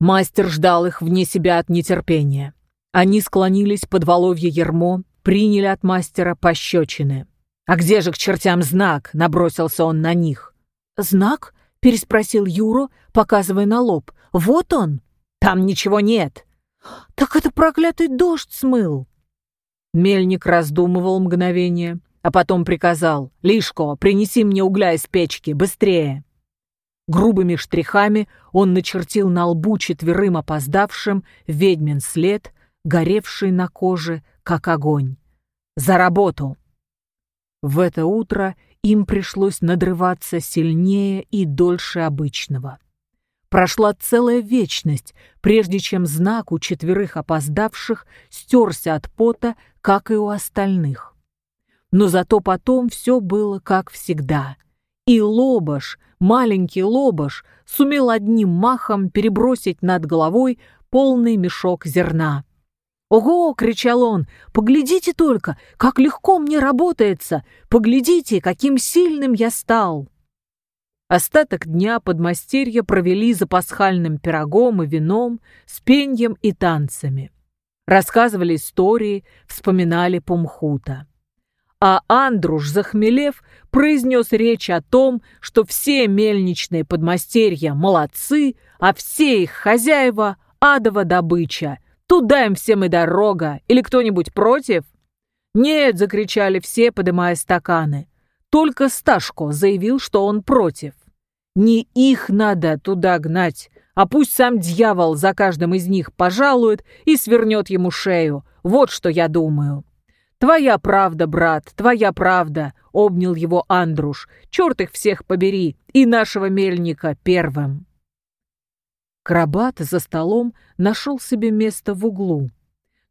Мастер ждал их вне себя от нетерпения. Они склонились под воловье ермо, приняли от мастера пощечины. «А где же к чертям знак?» — набросился он на них. «Знак?» — переспросил Юро, показывая на лоб. «Вот он!» «Там ничего нет!» «Так это проклятый дождь смыл!» Мельник раздумывал мгновение, а потом приказал. «Лишко, принеси мне угля из печки, быстрее!» Грубыми штрихами он начертил на лбу четверым опоздавшим ведьмин след, горевший на коже, как огонь. «За работу!» В это утро им пришлось надрываться сильнее и дольше обычного. Прошла целая вечность, прежде чем знак у четверых опоздавших стерся от пота, как и у остальных. Но зато потом все было как всегда. И Лобаш, маленький Лобаш, сумел одним махом перебросить над головой полный мешок зерна. «Ого!» — кричал он. «Поглядите только, как легко мне работается! Поглядите, каким сильным я стал!» Остаток дня подмастерья провели за пасхальным пирогом и вином, с пеньем и танцами. Рассказывали истории, вспоминали Пумхута а Андруш, захмелев, произнес речь о том, что все мельничные подмастерья молодцы, а все их хозяева — адова добыча. Туда им всем и дорога. Или кто-нибудь против? «Нет!» — закричали все, подымая стаканы. Только Сташко заявил, что он против. Не их надо туда гнать, а пусть сам дьявол за каждым из них пожалует и свернет ему шею. Вот что я думаю. «Твоя правда, брат, твоя правда!» — обнял его Андруш. «Черт их всех побери! И нашего мельника первым!» Крабат за столом нашел себе место в углу.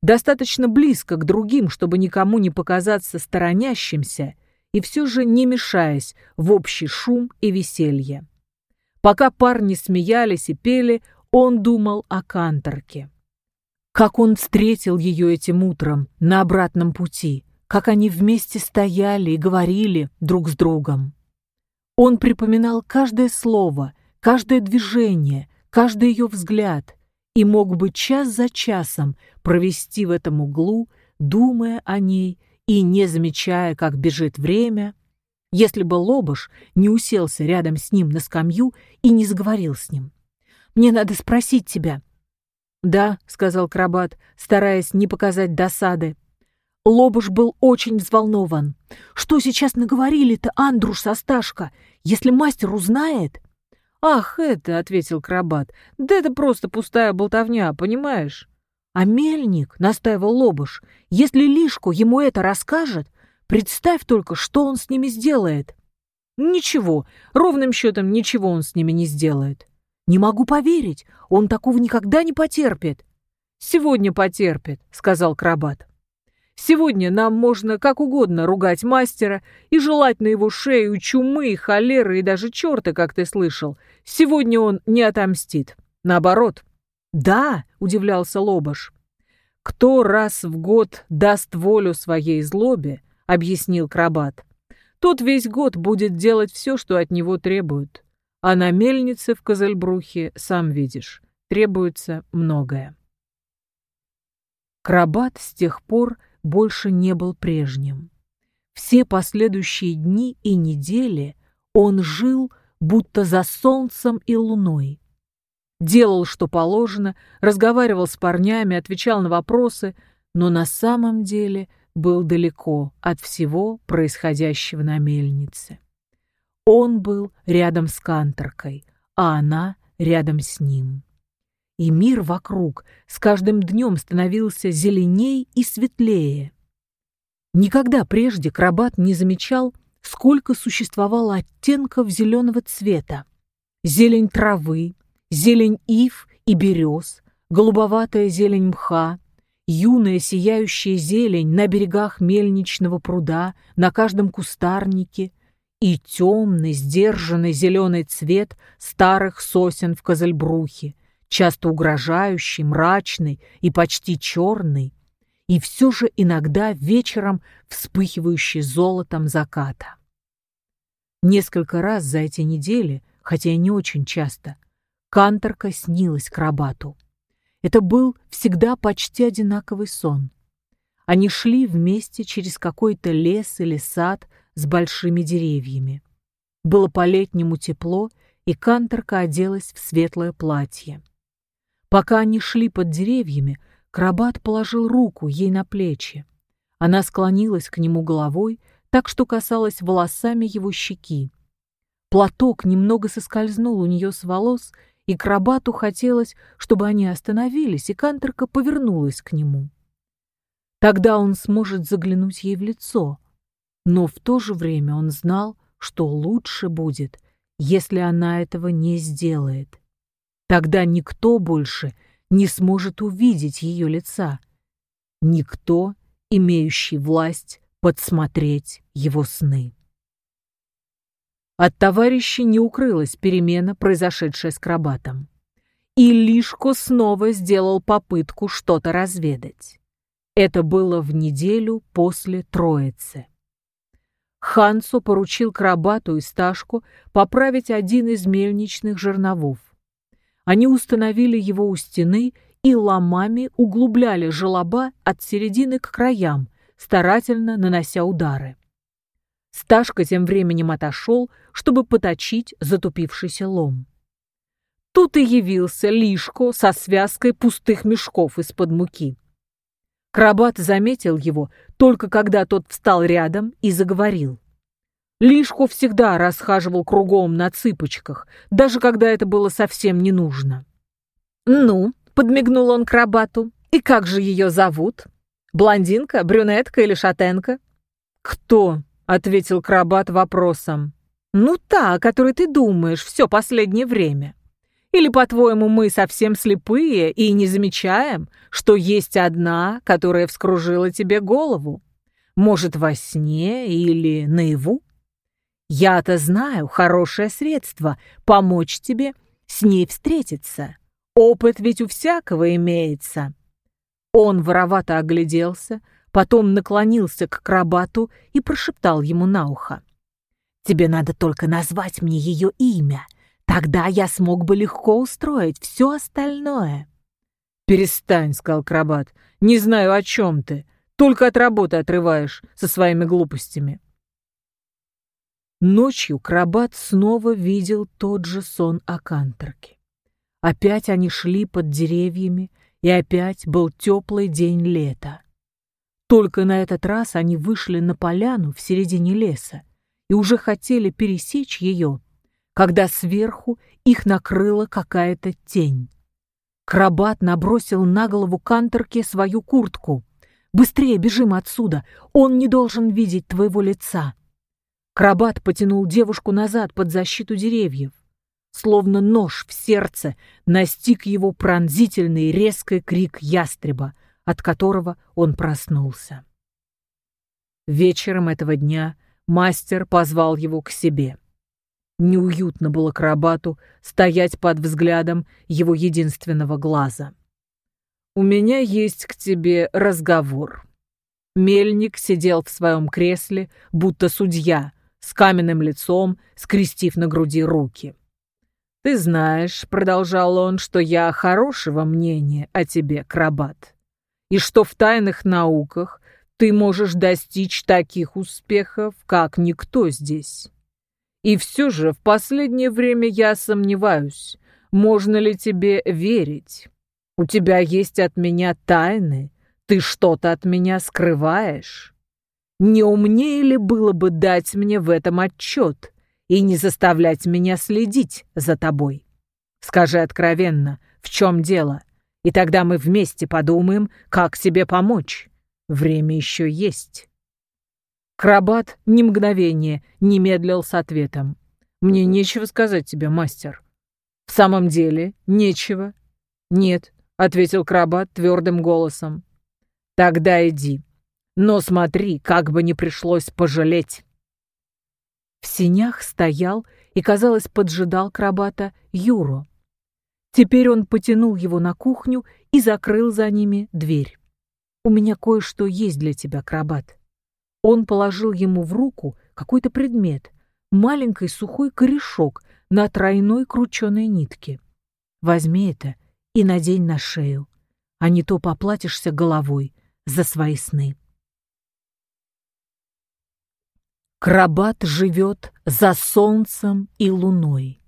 Достаточно близко к другим, чтобы никому не показаться сторонящимся, и все же не мешаясь в общий шум и веселье. Пока парни смеялись и пели, он думал о канторке. Как он встретил ее этим утром на обратном пути, как они вместе стояли и говорили друг с другом. Он припоминал каждое слово, каждое движение, каждый ее взгляд и мог бы час за часом провести в этом углу, думая о ней и не замечая, как бежит время, если бы Лобыш не уселся рядом с ним на скамью и не заговорил с ним. «Мне надо спросить тебя», «Да», — сказал Крабат, стараясь не показать досады. Лобуш был очень взволнован. «Что сейчас наговорили-то, Андруш со Сташка? Если мастер узнает...» «Ах, это», — ответил Крабат, — «да это просто пустая болтовня, понимаешь?» «А мельник», — настаивал Лобуш, — «если Лишку ему это расскажет, представь только, что он с ними сделает». «Ничего, ровным счетом ничего он с ними не сделает». «Не могу поверить, он такого никогда не потерпит». «Сегодня потерпит», — сказал Крабат. «Сегодня нам можно как угодно ругать мастера и желать на его шею чумы, холеры и даже черта, как ты слышал. Сегодня он не отомстит. Наоборот». «Да», — удивлялся Лобаш. «Кто раз в год даст волю своей злобе», — объяснил Крабат, — «тот весь год будет делать все, что от него требуют. А на мельнице в Козельбрухе, сам видишь, требуется многое. Крабат с тех пор больше не был прежним. Все последующие дни и недели он жил, будто за солнцем и луной. Делал, что положено, разговаривал с парнями, отвечал на вопросы, но на самом деле был далеко от всего происходящего на мельнице. Он был рядом с Канторкой, а она рядом с ним. И мир вокруг с каждым днем становился зеленей и светлее. Никогда прежде Крабат не замечал, сколько существовало оттенков зеленого цвета. зелень травы, зелень ив и берез, голубоватая зелень мха, юная сияющая зелень на берегах мельничного пруда, на каждом кустарнике и темный, сдержанный зеленый цвет старых сосен в Козельбрухе, часто угрожающий, мрачный и почти черный, и все же иногда вечером вспыхивающий золотом заката. Несколько раз за эти недели, хотя и не очень часто, Канторка снилась Крабату. Это был всегда почти одинаковый сон. Они шли вместе через какой-то лес или сад с большими деревьями. Было по-летнему тепло, и Канторка оделась в светлое платье. Пока они шли под деревьями, Крабат положил руку ей на плечи. Она склонилась к нему головой, так что касалась волосами его щеки. Платок немного соскользнул у нее с волос, и Крабату хотелось, чтобы они остановились, и Канторка повернулась к нему. Тогда он сможет заглянуть ей в лицо, но в то же время он знал, что лучше будет, если она этого не сделает. Тогда никто больше не сможет увидеть ее лица. Никто, имеющий власть подсмотреть его сны. От товарища не укрылась перемена, произошедшая с Крабатом. И Лишко снова сделал попытку что-то разведать. Это было в неделю после Троицы. Хансу поручил Крабату и Сташку поправить один из мельничных жерновов. Они установили его у стены и ломами углубляли желоба от середины к краям, старательно нанося удары. Сташка тем временем отошел, чтобы поточить затупившийся лом. Тут и явился Лишко со связкой пустых мешков из-под муки. Крабат заметил его, только когда тот встал рядом и заговорил. Лишку всегда расхаживал кругом на цыпочках, даже когда это было совсем не нужно. «Ну», — подмигнул он крабату, — «и как же ее зовут? Блондинка, брюнетка или шатенка?» «Кто?» — ответил крабат вопросом. «Ну та, о которой ты думаешь все последнее время. Или, по-твоему, мы совсем слепые и не замечаем, что есть одна, которая вскружила тебе голову? Может, во сне или наяву?» Я-то знаю хорошее средство помочь тебе с ней встретиться. Опыт ведь у всякого имеется. Он воровато огляделся, потом наклонился к крабату и прошептал ему на ухо. «Тебе надо только назвать мне ее имя. Тогда я смог бы легко устроить все остальное». «Перестань», — сказал крабат. «Не знаю, о чем ты. Только от работы отрываешь со своими глупостями». Ночью Крабат снова видел тот же сон о Канторке. Опять они шли под деревьями, и опять был теплый день лета. Только на этот раз они вышли на поляну в середине леса и уже хотели пересечь ее, когда сверху их накрыла какая-то тень. Крабат набросил на голову Канторке свою куртку. «Быстрее бежим отсюда! Он не должен видеть твоего лица!» Крабат потянул девушку назад под защиту деревьев. Словно нож в сердце настиг его пронзительный резкий крик ястреба, от которого он проснулся. Вечером этого дня мастер позвал его к себе. Неуютно было крабату стоять под взглядом его единственного глаза. «У меня есть к тебе разговор». Мельник сидел в своем кресле, будто судья, с каменным лицом, скрестив на груди руки. «Ты знаешь», — продолжал он, — «что я хорошего мнения о тебе, Крабат, и что в тайных науках ты можешь достичь таких успехов, как никто здесь. И все же в последнее время я сомневаюсь, можно ли тебе верить. У тебя есть от меня тайны, ты что-то от меня скрываешь». Не умнее ли было бы дать мне в этом отчет и не заставлять меня следить за тобой? Скажи откровенно, в чем дело, и тогда мы вместе подумаем, как тебе помочь. Время еще есть». Крабат ни мгновения не медлил с ответом. «Мне нечего сказать тебе, мастер. В самом деле, нечего. Нет, ответил Крабат твердым голосом. Тогда иди. Но смотри, как бы не пришлось пожалеть. В синях стоял и, казалось, поджидал Крабата Юро. Теперь он потянул его на кухню и закрыл за ними дверь. «У меня кое-что есть для тебя, Крабат». Он положил ему в руку какой-то предмет, маленький сухой корешок на тройной крученой нитке. «Возьми это и надень на шею, а не то поплатишься головой за свои сны». Крабат живет за солнцем и луной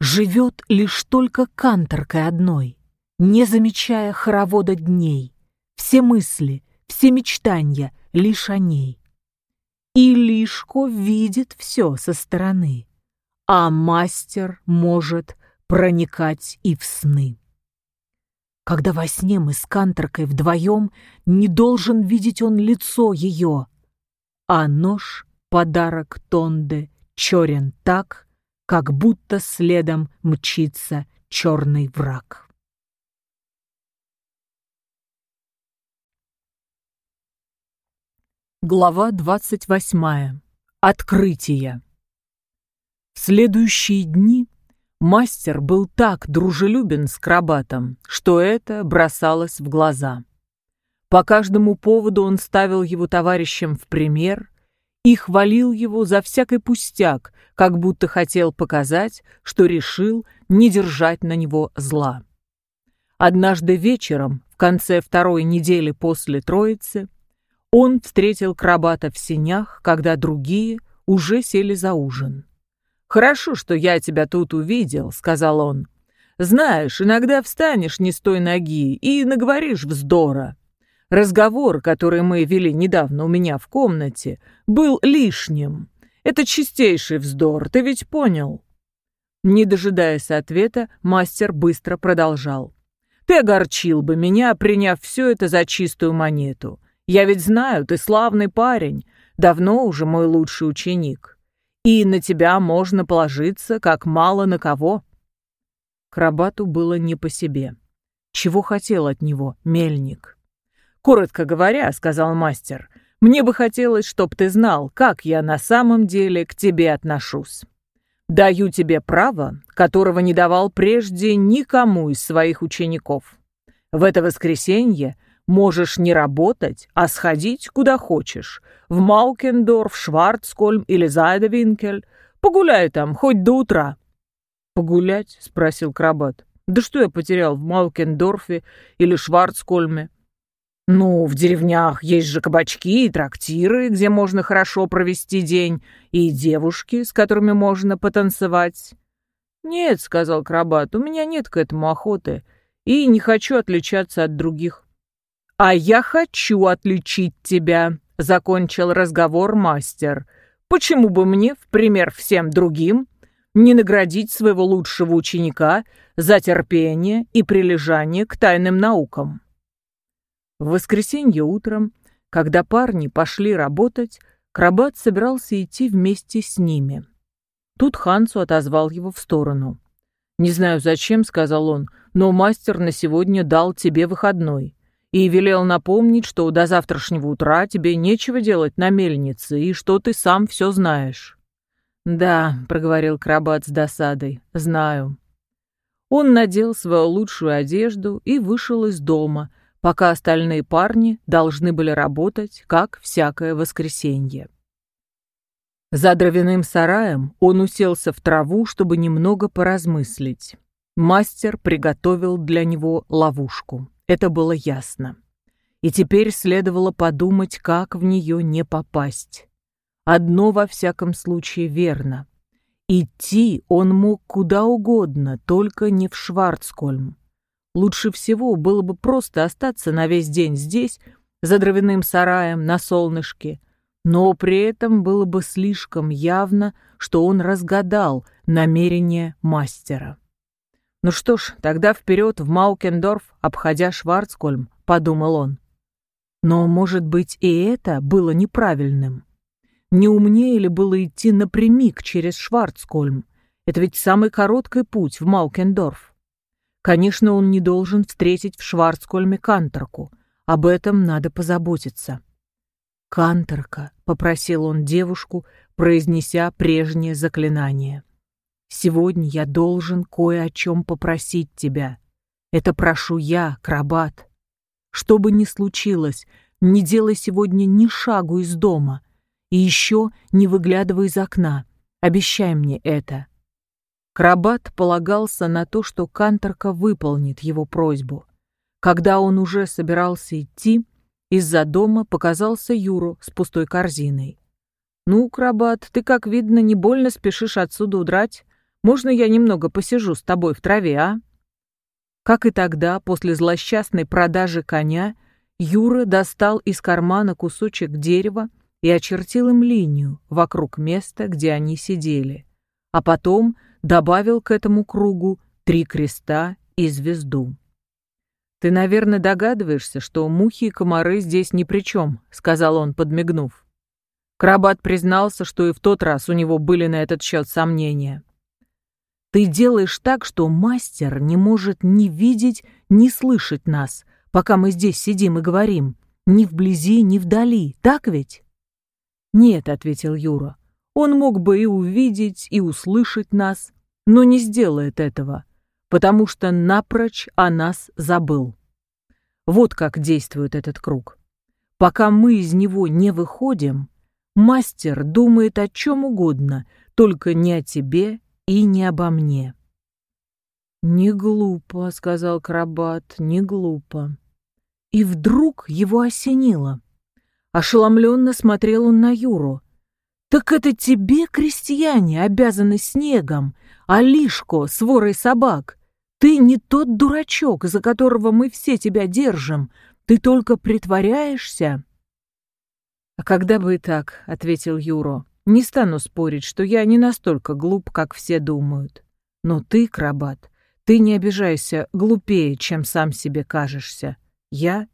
живет лишь только канторкой одной, не замечая хоровода дней, все мысли, все мечтания лишь о ней. И Лишко видит все со стороны, а мастер может проникать и в сны. Когда во сне мы с канторкой вдвоем, не должен видеть он лицо ее, а нож — подарок Тонде черен так, как будто следом мчится черный враг. Глава двадцать восьмая. Открытие. В следующие дни мастер был так дружелюбен с крабатом, что это бросалось в глаза. По каждому поводу он ставил его товарищам в пример и хвалил его за всякий пустяк, как будто хотел показать, что решил не держать на него зла. Однажды вечером, в конце второй недели после Троицы, он встретил Крабата в сенях, когда другие уже сели за ужин. «Хорошо, что я тебя тут увидел», — сказал он. «Знаешь, иногда встанешь не с той ноги и наговоришь вздора. Разговор, который мы вели недавно у меня в комнате, был лишним. Это чистейший вздор, ты ведь понял?» Не дожидаясь ответа, мастер быстро продолжал. «Ты огорчил бы меня, приняв все это за чистую монету. Я ведь знаю, ты славный парень, давно уже мой лучший ученик. И на тебя можно положиться, как мало на кого». Крабату было не по себе. Чего хотел от него мельник? «Коротко говоря, — сказал мастер, — мне бы хотелось, чтоб ты знал, как я на самом деле к тебе отношусь. Даю тебе право, которого не давал прежде никому из своих учеников. В это воскресенье можешь не работать, а сходить куда хочешь. В Маукендорф, Шварцкольм или Зайдевинкель. Погуляй там, хоть до утра». «Погулять?» — спросил Крабат. «Да что я потерял в Маукендорфе или Шварцкольме?» Ну, в деревнях есть же кабачки и трактиры, где можно хорошо провести день, и девушки, с которыми можно потанцевать. Нет, сказал Крабат, у меня нет к этому охоты, и не хочу отличаться от других. А я хочу отличить тебя, закончил разговор мастер. Почему бы мне, в пример всем другим, не наградить своего лучшего ученика за терпение и прилежание к тайным наукам? В воскресенье утром, когда парни пошли работать, Крабат собирался идти вместе с ними. Тут Хансу отозвал его в сторону. «Не знаю зачем», — сказал он, — «но мастер на сегодня дал тебе выходной и велел напомнить, что до завтрашнего утра тебе нечего делать на мельнице и что ты сам все знаешь». «Да», — проговорил Крабат с досадой, — «знаю». Он надел свою лучшую одежду и вышел из дома, пока остальные парни должны были работать, как всякое воскресенье. За дровяным сараем он уселся в траву, чтобы немного поразмыслить. Мастер приготовил для него ловушку. Это было ясно. И теперь следовало подумать, как в нее не попасть. Одно во всяком случае верно. Идти он мог куда угодно, только не в Шварцкольм. Лучше всего было бы просто остаться на весь день здесь, за дровяным сараем, на солнышке. Но при этом было бы слишком явно, что он разгадал намерение мастера. «Ну что ж, тогда вперед в Маукендорф, обходя Шварцкольм», — подумал он. Но, может быть, и это было неправильным. Не умнее ли было идти напрямик через Шварцкольм? Это ведь самый короткий путь в Маукендорф. Конечно, он не должен встретить в Шварцкольме Канторку. Об этом надо позаботиться. «Канторка», — попросил он девушку, произнеся прежнее заклинание. «Сегодня я должен кое о чем попросить тебя. Это прошу я, Крабат. Что бы ни случилось, не делай сегодня ни шагу из дома. И еще не выглядывай из окна. Обещай мне это». Крабат полагался на то, что Канторка выполнит его просьбу. Когда он уже собирался идти, из-за дома показался Юру с пустой корзиной. «Ну, Крабат, ты, как видно, не больно спешишь отсюда удрать. Можно я немного посижу с тобой в траве, а?» Как и тогда, после злосчастной продажи коня, Юра достал из кармана кусочек дерева и очертил им линию вокруг места, где они сидели, а потом добавил к этому кругу три креста и звезду. «Ты, наверное, догадываешься, что мухи и комары здесь ни при чем», — сказал он, подмигнув. Крабат признался, что и в тот раз у него были на этот счет сомнения. «Ты делаешь так, что мастер не может ни видеть, ни слышать нас, пока мы здесь сидим и говорим, ни вблизи, ни вдали, так ведь?» «Нет», — ответил Юра, — «он мог бы и увидеть, и услышать нас, но не сделает этого, потому что напрочь о нас забыл. Вот как действует этот круг. Пока мы из него не выходим, мастер думает о чем угодно, только не о тебе и не обо мне». «Не глупо», — сказал Крабат, — «не глупо». И вдруг его осенило. Ошеломленно смотрел он на Юру. «Так это тебе, крестьяне, обязаны снегом, а Лишко с ворой собак. Ты не тот дурачок, за которого мы все тебя держим. Ты только притворяешься». «А когда бы и так», — ответил Юро, — «не стану спорить, что я не настолько глуп, как все думают. Но ты, Крабат, ты не обижайся глупее, чем сам себе кажешься. Я?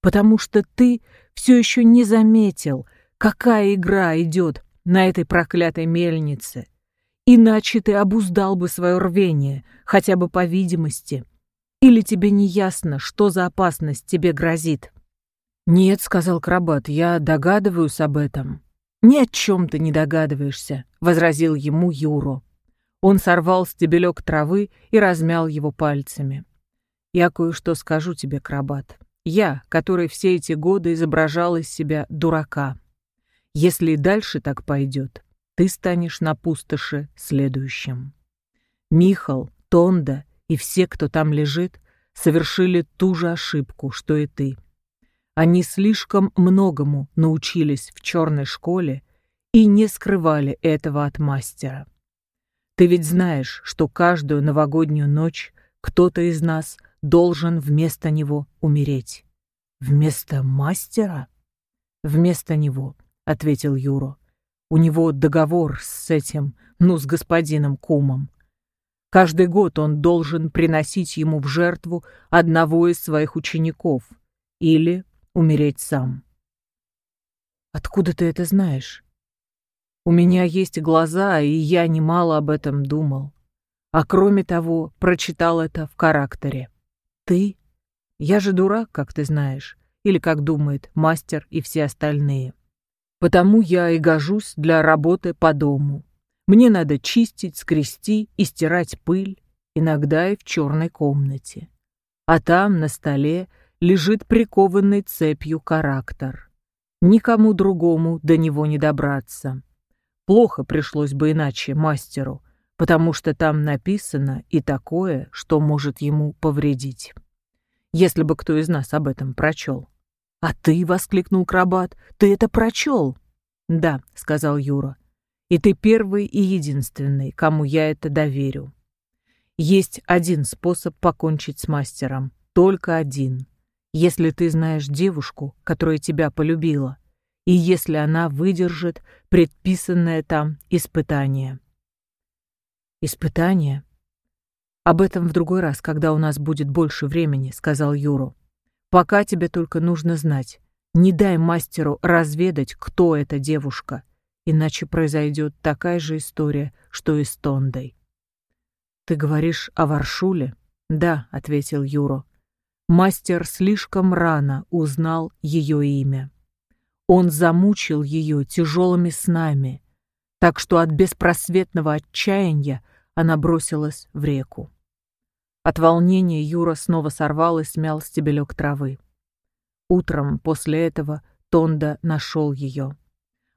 Потому что ты все еще не заметил, какая игра идет на этой проклятой мельнице. Иначе ты обуздал бы свое рвение, хотя бы по видимости. Или тебе не ясно, что за опасность тебе грозит? «Нет», — сказал Крабат, — «я догадываюсь об этом». «Ни о чем ты не догадываешься», — возразил ему Юро. Он сорвал стебелек травы и размял его пальцами. «Я кое-что скажу тебе, Крабат. Я, который все эти годы изображал из себя дурака. Если и дальше так пойдет, ты станешь на пустоши следующим. Михал, Тонда и все, кто там лежит, совершили ту же ошибку, что и ты. Они слишком многому научились в черной школе и не скрывали этого от мастера. Ты ведь знаешь, что каждую новогоднюю ночь кто-то из нас должен вместо него умереть. Вместо мастера? Вместо него, ответил Юро. У него договор с этим, ну, с господином Кумом. Каждый год он должен приносить ему в жертву одного из своих учеников или умереть сам. Откуда ты это знаешь? У меня есть глаза, и я немало об этом думал. А кроме того, прочитал это в характере. Ты? Я же дурак, как ты знаешь, или как думает мастер и все остальные. Потому я и гожусь для работы по дому. Мне надо чистить, скрести и стирать пыль, иногда и в черной комнате. А там, на столе, лежит прикованный цепью характер. Никому другому до него не добраться. Плохо пришлось бы иначе мастеру, потому что там написано и такое, что может ему повредить. Если бы кто из нас об этом прочел. «А ты?» — воскликнул Крабат. «Ты это прочел?» «Да», — сказал Юра. «И ты первый и единственный, кому я это доверю. Есть один способ покончить с мастером. Только один. Если ты знаешь девушку, которая тебя полюбила, и если она выдержит предписанное там испытание». «Испытание?» «Об этом в другой раз, когда у нас будет больше времени», — сказал Юру. Пока тебе только нужно знать. Не дай мастеру разведать, кто эта девушка, иначе произойдет такая же история, что и с Тондой. «Ты говоришь о Варшуле?» «Да», — ответил Юро. Мастер слишком рано узнал ее имя. Он замучил ее тяжелыми снами, так что от беспросветного отчаяния она бросилась в реку. От волнения Юра снова сорвал и смял стебелек травы. Утром после этого Тонда нашел ее.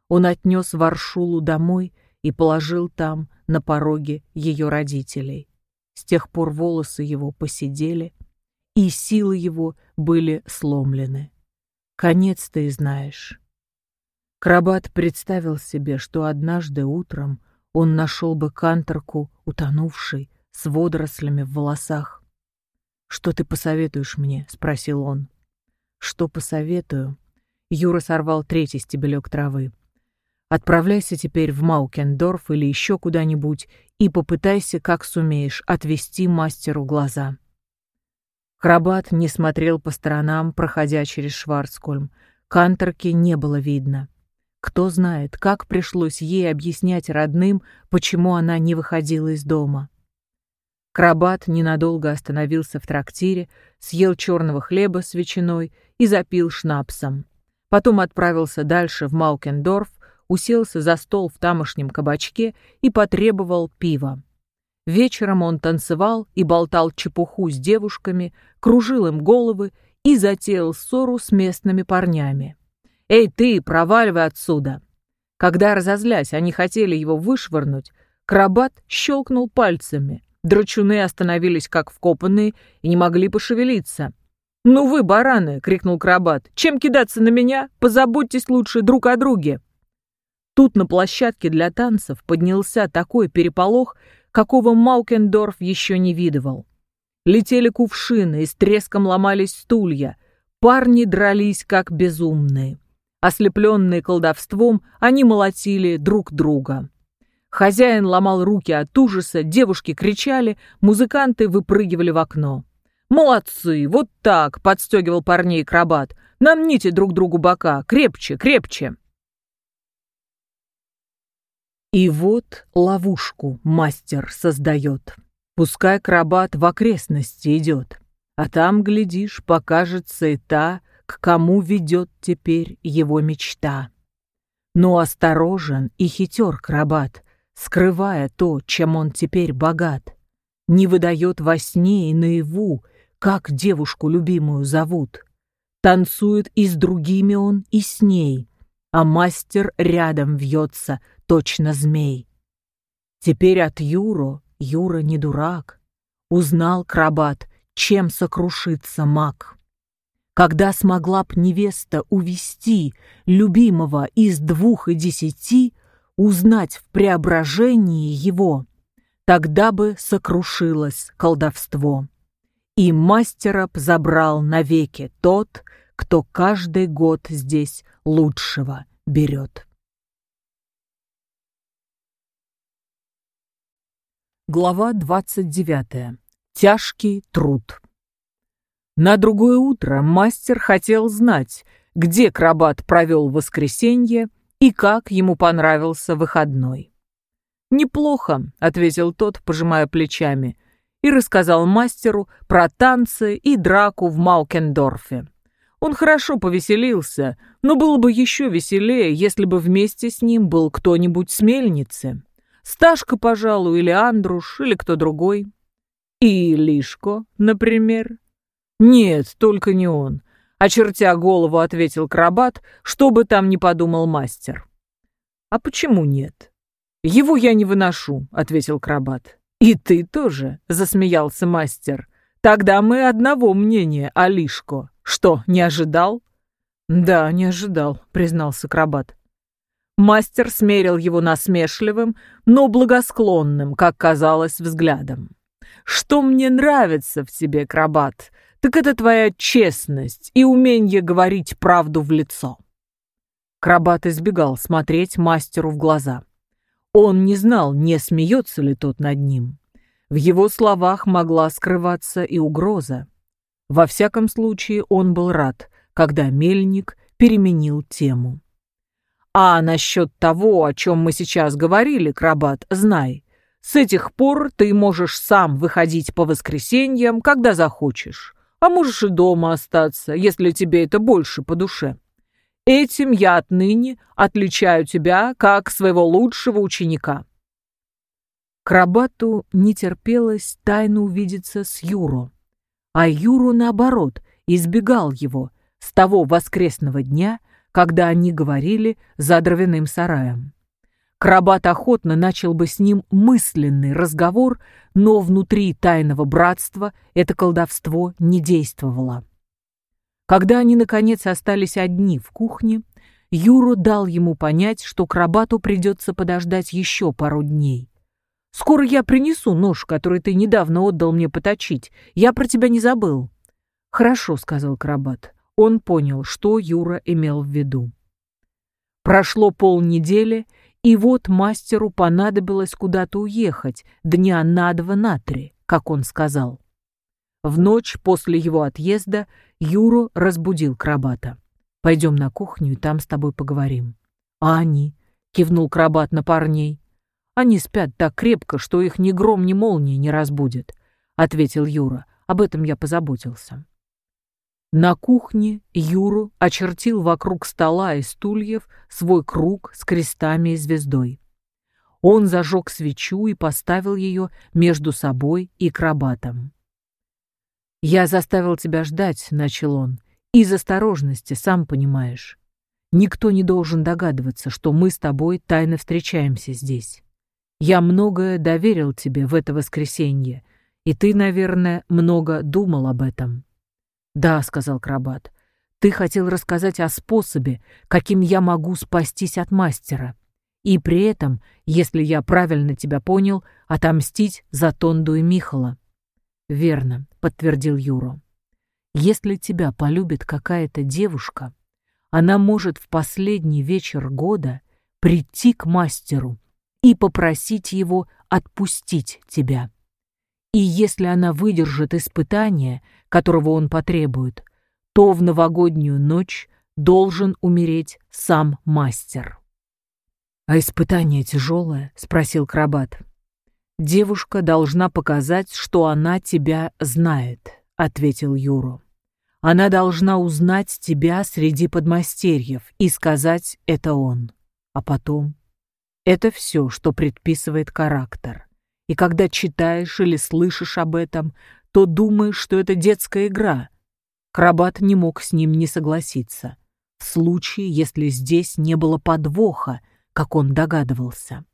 Он отнес Варшулу домой и положил там, на пороге ее родителей. С тех пор волосы его посидели, и силы его были сломлены. Конец ты знаешь. Крабат представил себе, что однажды утром он нашел бы канторку, утонувшей, с водорослями в волосах. «Что ты посоветуешь мне?» — спросил он. «Что посоветую?» Юра сорвал третий стебелек травы. «Отправляйся теперь в Маукендорф или еще куда-нибудь и попытайся, как сумеешь, отвести мастеру глаза». Крабат не смотрел по сторонам, проходя через Шварцкольм. Канторки не было видно. Кто знает, как пришлось ей объяснять родным, почему она не выходила из дома. Крабат ненадолго остановился в трактире, съел черного хлеба с ветчиной и запил шнапсом. Потом отправился дальше в Маукендорф, уселся за стол в тамошнем кабачке и потребовал пива. Вечером он танцевал и болтал чепуху с девушками, кружил им головы и затеял ссору с местными парнями. «Эй ты, проваливай отсюда!» Когда, разозлясь, они хотели его вышвырнуть, Крабат щелкнул пальцами. Драчуны остановились как вкопанные и не могли пошевелиться. «Ну вы, бараны!» — крикнул Крабат. «Чем кидаться на меня? Позаботьтесь лучше друг о друге!» Тут на площадке для танцев поднялся такой переполох, какого Маукендорф еще не видывал. Летели кувшины, и с треском ломались стулья. Парни дрались, как безумные. Ослепленные колдовством, они молотили друг друга. Хозяин ломал руки от ужаса, девушки кричали, музыканты выпрыгивали в окно. «Молодцы! Вот так!» — подстегивал парней крабат. «Намните друг другу бока! Крепче, крепче!» И вот ловушку мастер создает. Пускай акробат в окрестности идет, а там, глядишь, покажется и та, к кому ведет теперь его мечта. Но осторожен и хитер крабат, скрывая то, чем он теперь богат. Не выдает во сне и наяву, как девушку любимую зовут. Танцует и с другими он, и с ней, а мастер рядом вьется, точно змей. Теперь от Юро, Юра не дурак, узнал крабат, чем сокрушится маг. Когда смогла б невеста увести любимого из двух и десяти, узнать в преображении его, тогда бы сокрушилось колдовство. И мастера б забрал навеки тот, кто каждый год здесь лучшего берет. Глава 29. Тяжкий труд. На другое утро мастер хотел знать, где Крабат провел воскресенье и как ему понравился выходной. «Неплохо», — ответил тот, пожимая плечами, и рассказал мастеру про танцы и драку в Маукендорфе. Он хорошо повеселился, но было бы еще веселее, если бы вместе с ним был кто-нибудь с мельницы. Сташка, пожалуй, или Андруш, или кто другой. И Лишко, например. Нет, только не он. Очертя голову, ответил Крабат, что бы там ни подумал мастер. А почему нет? Его я не выношу, ответил Крабат. И ты тоже, засмеялся мастер. Тогда мы одного мнения о Лишко. Что, не ожидал? Да, не ожидал, признался Крабат. Мастер смерил его насмешливым, но благосклонным, как казалось, взглядом. «Что мне нравится в тебе, Крабат, так это твоя честность и умение говорить правду в лицо». Крабат избегал смотреть мастеру в глаза. Он не знал, не смеется ли тот над ним. В его словах могла скрываться и угроза. Во всяком случае, он был рад, когда мельник переменил тему. А насчет того, о чем мы сейчас говорили, Крабат, знай. С этих пор ты можешь сам выходить по воскресеньям, когда захочешь, а можешь и дома остаться, если тебе это больше по душе. Этим я отныне отличаю тебя как своего лучшего ученика». Крабату не терпелось тайно увидеться с Юро, а Юру, наоборот, избегал его с того воскресного дня, когда они говорили за дровяным сараем. Крабат охотно начал бы с ним мысленный разговор, но внутри тайного братства это колдовство не действовало. Когда они, наконец, остались одни в кухне, Юру дал ему понять, что Крабату придется подождать еще пару дней. «Скоро я принесу нож, который ты недавно отдал мне поточить. Я про тебя не забыл». «Хорошо», — сказал Крабат. Он понял, что Юра имел в виду. Прошло полнедели, и вот мастеру понадобилось куда-то уехать, дня на два на три, как он сказал. В ночь после его отъезда Юру разбудил Крабата. «Пойдем на кухню, и там с тобой поговорим». «А они?» — кивнул Крабат на парней. «Они спят так крепко, что их ни гром, ни молния не разбудит», — ответил Юра. «Об этом я позаботился». На кухне Юру очертил вокруг стола и стульев свой круг с крестами и звездой. Он зажег свечу и поставил ее между собой и крабатом. «Я заставил тебя ждать», — начал он, — «из осторожности, сам понимаешь. Никто не должен догадываться, что мы с тобой тайно встречаемся здесь. Я многое доверил тебе в это воскресенье, и ты, наверное, много думал об этом». «Да», — сказал Крабат, — «ты хотел рассказать о способе, каким я могу спастись от мастера, и при этом, если я правильно тебя понял, отомстить за Тонду и Михала». «Верно», — подтвердил Юро. «Если тебя полюбит какая-то девушка, она может в последний вечер года прийти к мастеру и попросить его отпустить тебя. И если она выдержит испытание, которого он потребует, то в новогоднюю ночь должен умереть сам мастер. «А испытание тяжелое?» — спросил Крабат. «Девушка должна показать, что она тебя знает», — ответил Юру. «Она должна узнать тебя среди подмастерьев и сказать «это он». А потом... Это все, что предписывает характер и когда читаешь или слышишь об этом, то думаешь, что это детская игра. Крабат не мог с ним не согласиться, в случае, если здесь не было подвоха, как он догадывался.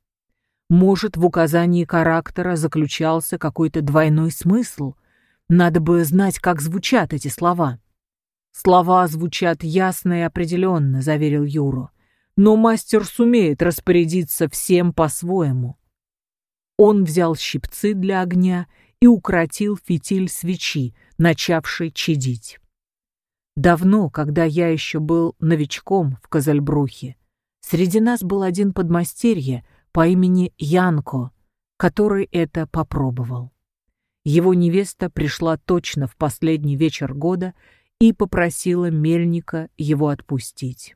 Может, в указании характера заключался какой-то двойной смысл? Надо бы знать, как звучат эти слова. «Слова звучат ясно и определенно», — заверил Юру. «Но мастер сумеет распорядиться всем по-своему. Он взял щипцы для огня и укротил фитиль свечи, начавший чадить. Давно, когда я еще был новичком в Казальбрухе, среди нас был один подмастерье по имени Янко, который это попробовал. Его невеста пришла точно в последний вечер года и попросила мельника его отпустить.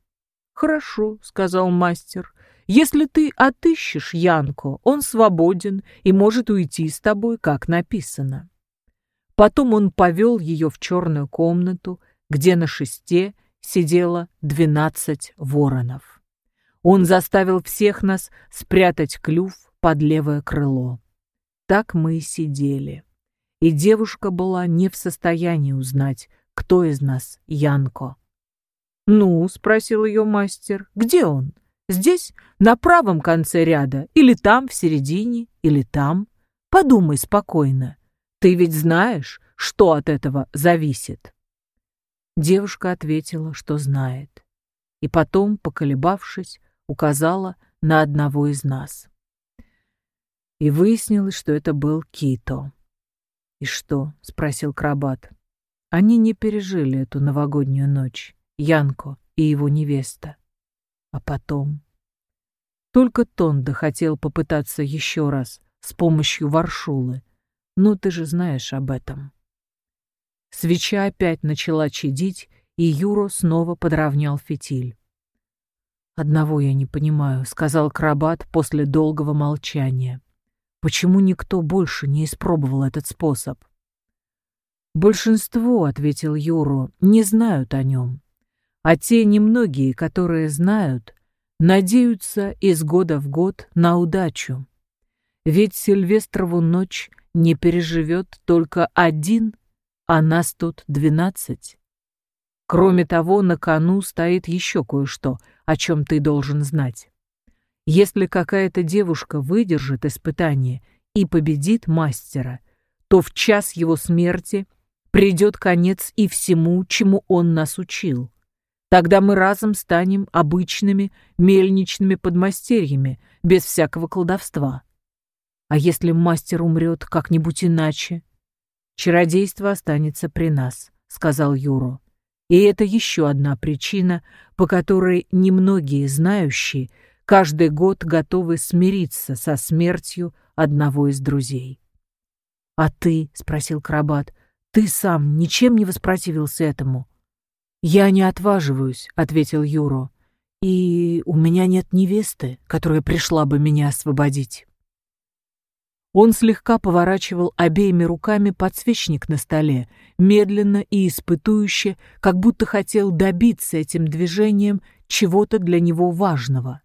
«Хорошо», — сказал мастер, если ты отыщешь Янко, он свободен и может уйти с тобой, как написано. Потом он повел ее в черную комнату, где на шесте сидело двенадцать воронов. Он заставил всех нас спрятать клюв под левое крыло. Так мы и сидели. И девушка была не в состоянии узнать, кто из нас Янко. «Ну?» — спросил ее мастер. «Где он?» Здесь, на правом конце ряда, или там, в середине, или там. Подумай спокойно. Ты ведь знаешь, что от этого зависит?» Девушка ответила, что знает. И потом, поколебавшись, указала на одного из нас. И выяснилось, что это был Кито. «И что?» — спросил Крабат. Они не пережили эту новогоднюю ночь, Янко и его невеста. А потом... Только Тонда хотел попытаться еще раз с помощью Варшулы. Ну, ты же знаешь об этом. Свеча опять начала чадить, и Юро снова подровнял фитиль. «Одного я не понимаю», — сказал Крабат после долгого молчания. Почему никто больше не испробовал этот способ? Большинство, — ответил Юру, — не знают о нем. А те немногие, которые знают, надеются из года в год на удачу. Ведь Сильвестрову ночь не переживет только один, а нас тут двенадцать. Кроме того, на кону стоит еще кое-что, о чем ты должен знать. Если какая-то девушка выдержит испытание и победит мастера, то в час его смерти придет конец и всему, чему он нас учил. Тогда мы разом станем обычными мельничными подмастерьями, без всякого колдовства. А если мастер умрет как-нибудь иначе? Чародейство останется при нас, сказал Юро. И это еще одна причина, по которой немногие знающие каждый год готовы смириться со смертью одного из друзей. «А ты?» — спросил Крабат. «Ты сам ничем не воспротивился этому?» «Я не отваживаюсь», — ответил Юро. «И у меня нет невесты, которая пришла бы меня освободить». Он слегка поворачивал обеими руками подсвечник на столе, медленно и испытующе, как будто хотел добиться этим движением чего-то для него важного.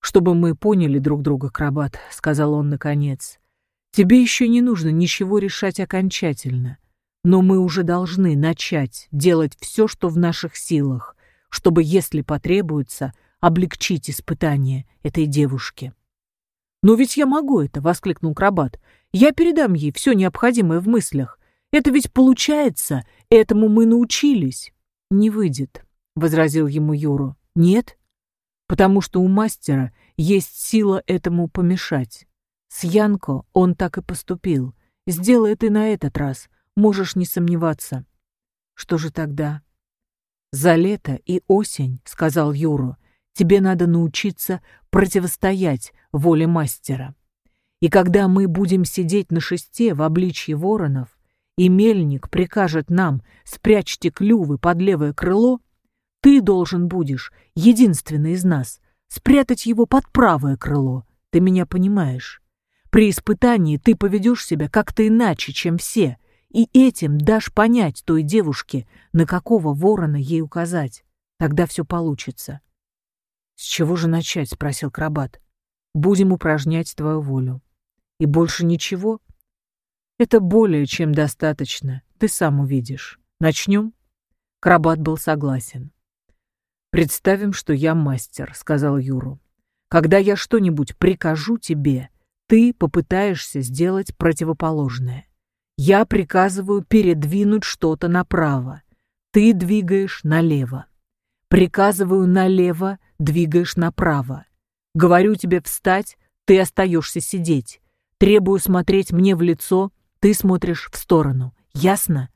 «Чтобы мы поняли друг друга, Крабат», — сказал он наконец, — «тебе еще не нужно ничего решать окончательно. Но мы уже должны начать делать все, что в наших силах, чтобы, если потребуется, облегчить испытание этой девушки. «Но ведь я могу это!» — воскликнул Крабат. «Я передам ей все необходимое в мыслях. Это ведь получается, этому мы научились». «Не выйдет», — возразил ему Юру. «Нет? Потому что у мастера есть сила этому помешать. С Янко он так и поступил. Сделает и на этот раз. Можешь не сомневаться. Что же тогда? За лето и осень, сказал Юру, тебе надо научиться противостоять воле мастера. И когда мы будем сидеть на шесте в обличье воронов, и мельник прикажет нам спрячьте клювы под левое крыло, ты должен будешь, единственный из нас, спрятать его под правое крыло. Ты меня понимаешь? При испытании ты поведешь себя как-то иначе, чем все, и этим дашь понять той девушке, на какого ворона ей указать. Тогда все получится. «С чего же начать?» — спросил Крабат. «Будем упражнять твою волю. И больше ничего?» «Это более чем достаточно. Ты сам увидишь. Начнем?» Крабат был согласен. «Представим, что я мастер», — сказал Юру. «Когда я что-нибудь прикажу тебе, ты попытаешься сделать противоположное. Я приказываю передвинуть что-то направо. Ты двигаешь налево. Приказываю налево, двигаешь направо. Говорю тебе встать, ты остаешься сидеть. Требую смотреть мне в лицо, ты смотришь в сторону. Ясно?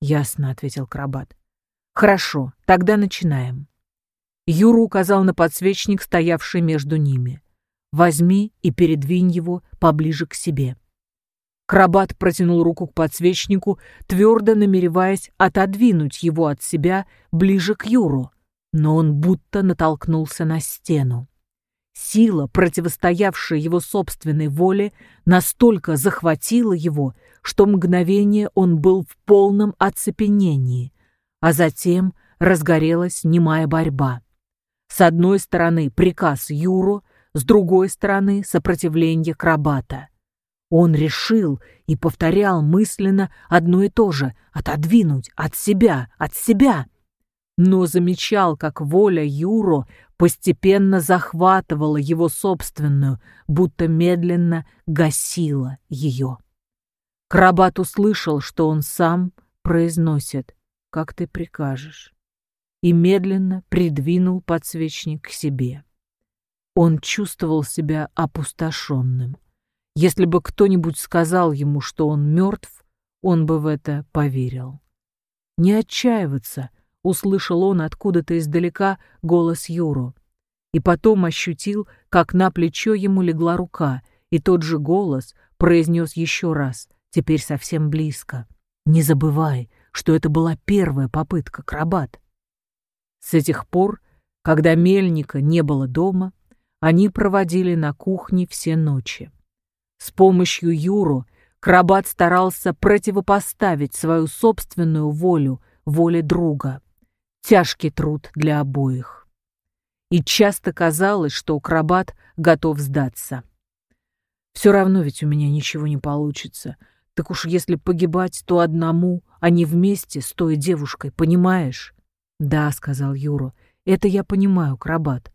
Ясно, ответил Крабат. Хорошо, тогда начинаем. Юра указал на подсвечник, стоявший между ними. Возьми и передвинь его поближе к себе. Крабат протянул руку к подсвечнику, твердо намереваясь отодвинуть его от себя ближе к Юру, но он будто натолкнулся на стену. Сила, противостоявшая его собственной воле, настолько захватила его, что мгновение он был в полном оцепенении, а затем разгорелась немая борьба. С одной стороны приказ Юру, с другой стороны сопротивление Крабата — он решил и повторял мысленно одно и то же — отодвинуть от себя, от себя. Но замечал, как воля Юро постепенно захватывала его собственную, будто медленно гасила ее. Крабат услышал, что он сам произносит «как ты прикажешь» и медленно придвинул подсвечник к себе. Он чувствовал себя опустошенным. Если бы кто-нибудь сказал ему, что он мертв, он бы в это поверил. «Не отчаиваться», — услышал он откуда-то издалека голос Юру. И потом ощутил, как на плечо ему легла рука, и тот же голос произнес еще раз, теперь совсем близко. «Не забывай, что это была первая попытка, Крабат». С этих пор, когда Мельника не было дома, они проводили на кухне все ночи. С помощью Юру Крабат старался противопоставить свою собственную волю воле друга. Тяжкий труд для обоих. И часто казалось, что Крабат готов сдаться. Все равно ведь у меня ничего не получится. Так уж если погибать, то одному, а не вместе с той девушкой, понимаешь? Да, сказал Юра, это я понимаю, Крабат.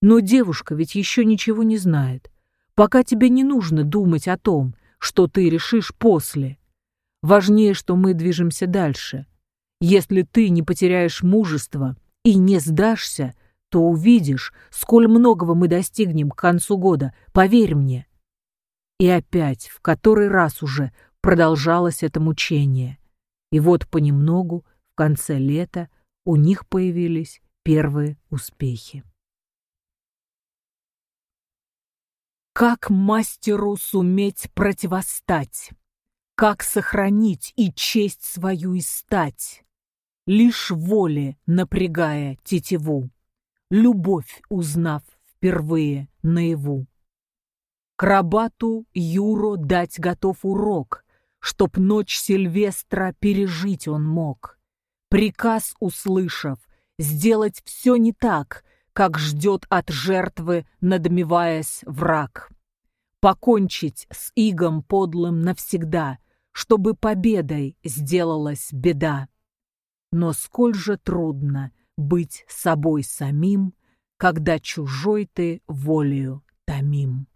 Но девушка ведь еще ничего не знает. Пока тебе не нужно думать о том, что ты решишь после. Важнее, что мы движемся дальше. Если ты не потеряешь мужество и не сдашься, то увидишь, сколь многого мы достигнем к концу года, поверь мне. И опять, в который раз уже, продолжалось это мучение. И вот понемногу, в конце лета, у них появились первые успехи. Как мастеру суметь противостать? Как сохранить и честь свою и стать? Лишь воле напрягая тетиву, Любовь узнав впервые наяву. Крабату Юро дать готов урок, Чтоб ночь Сильвестра пережить он мог. Приказ услышав, сделать все не так, Как ждет от жертвы, надмеваясь враг. Покончить с игом подлым навсегда, Чтобы победой сделалась беда. Но сколь же трудно быть собой самим, Когда чужой ты волею томим.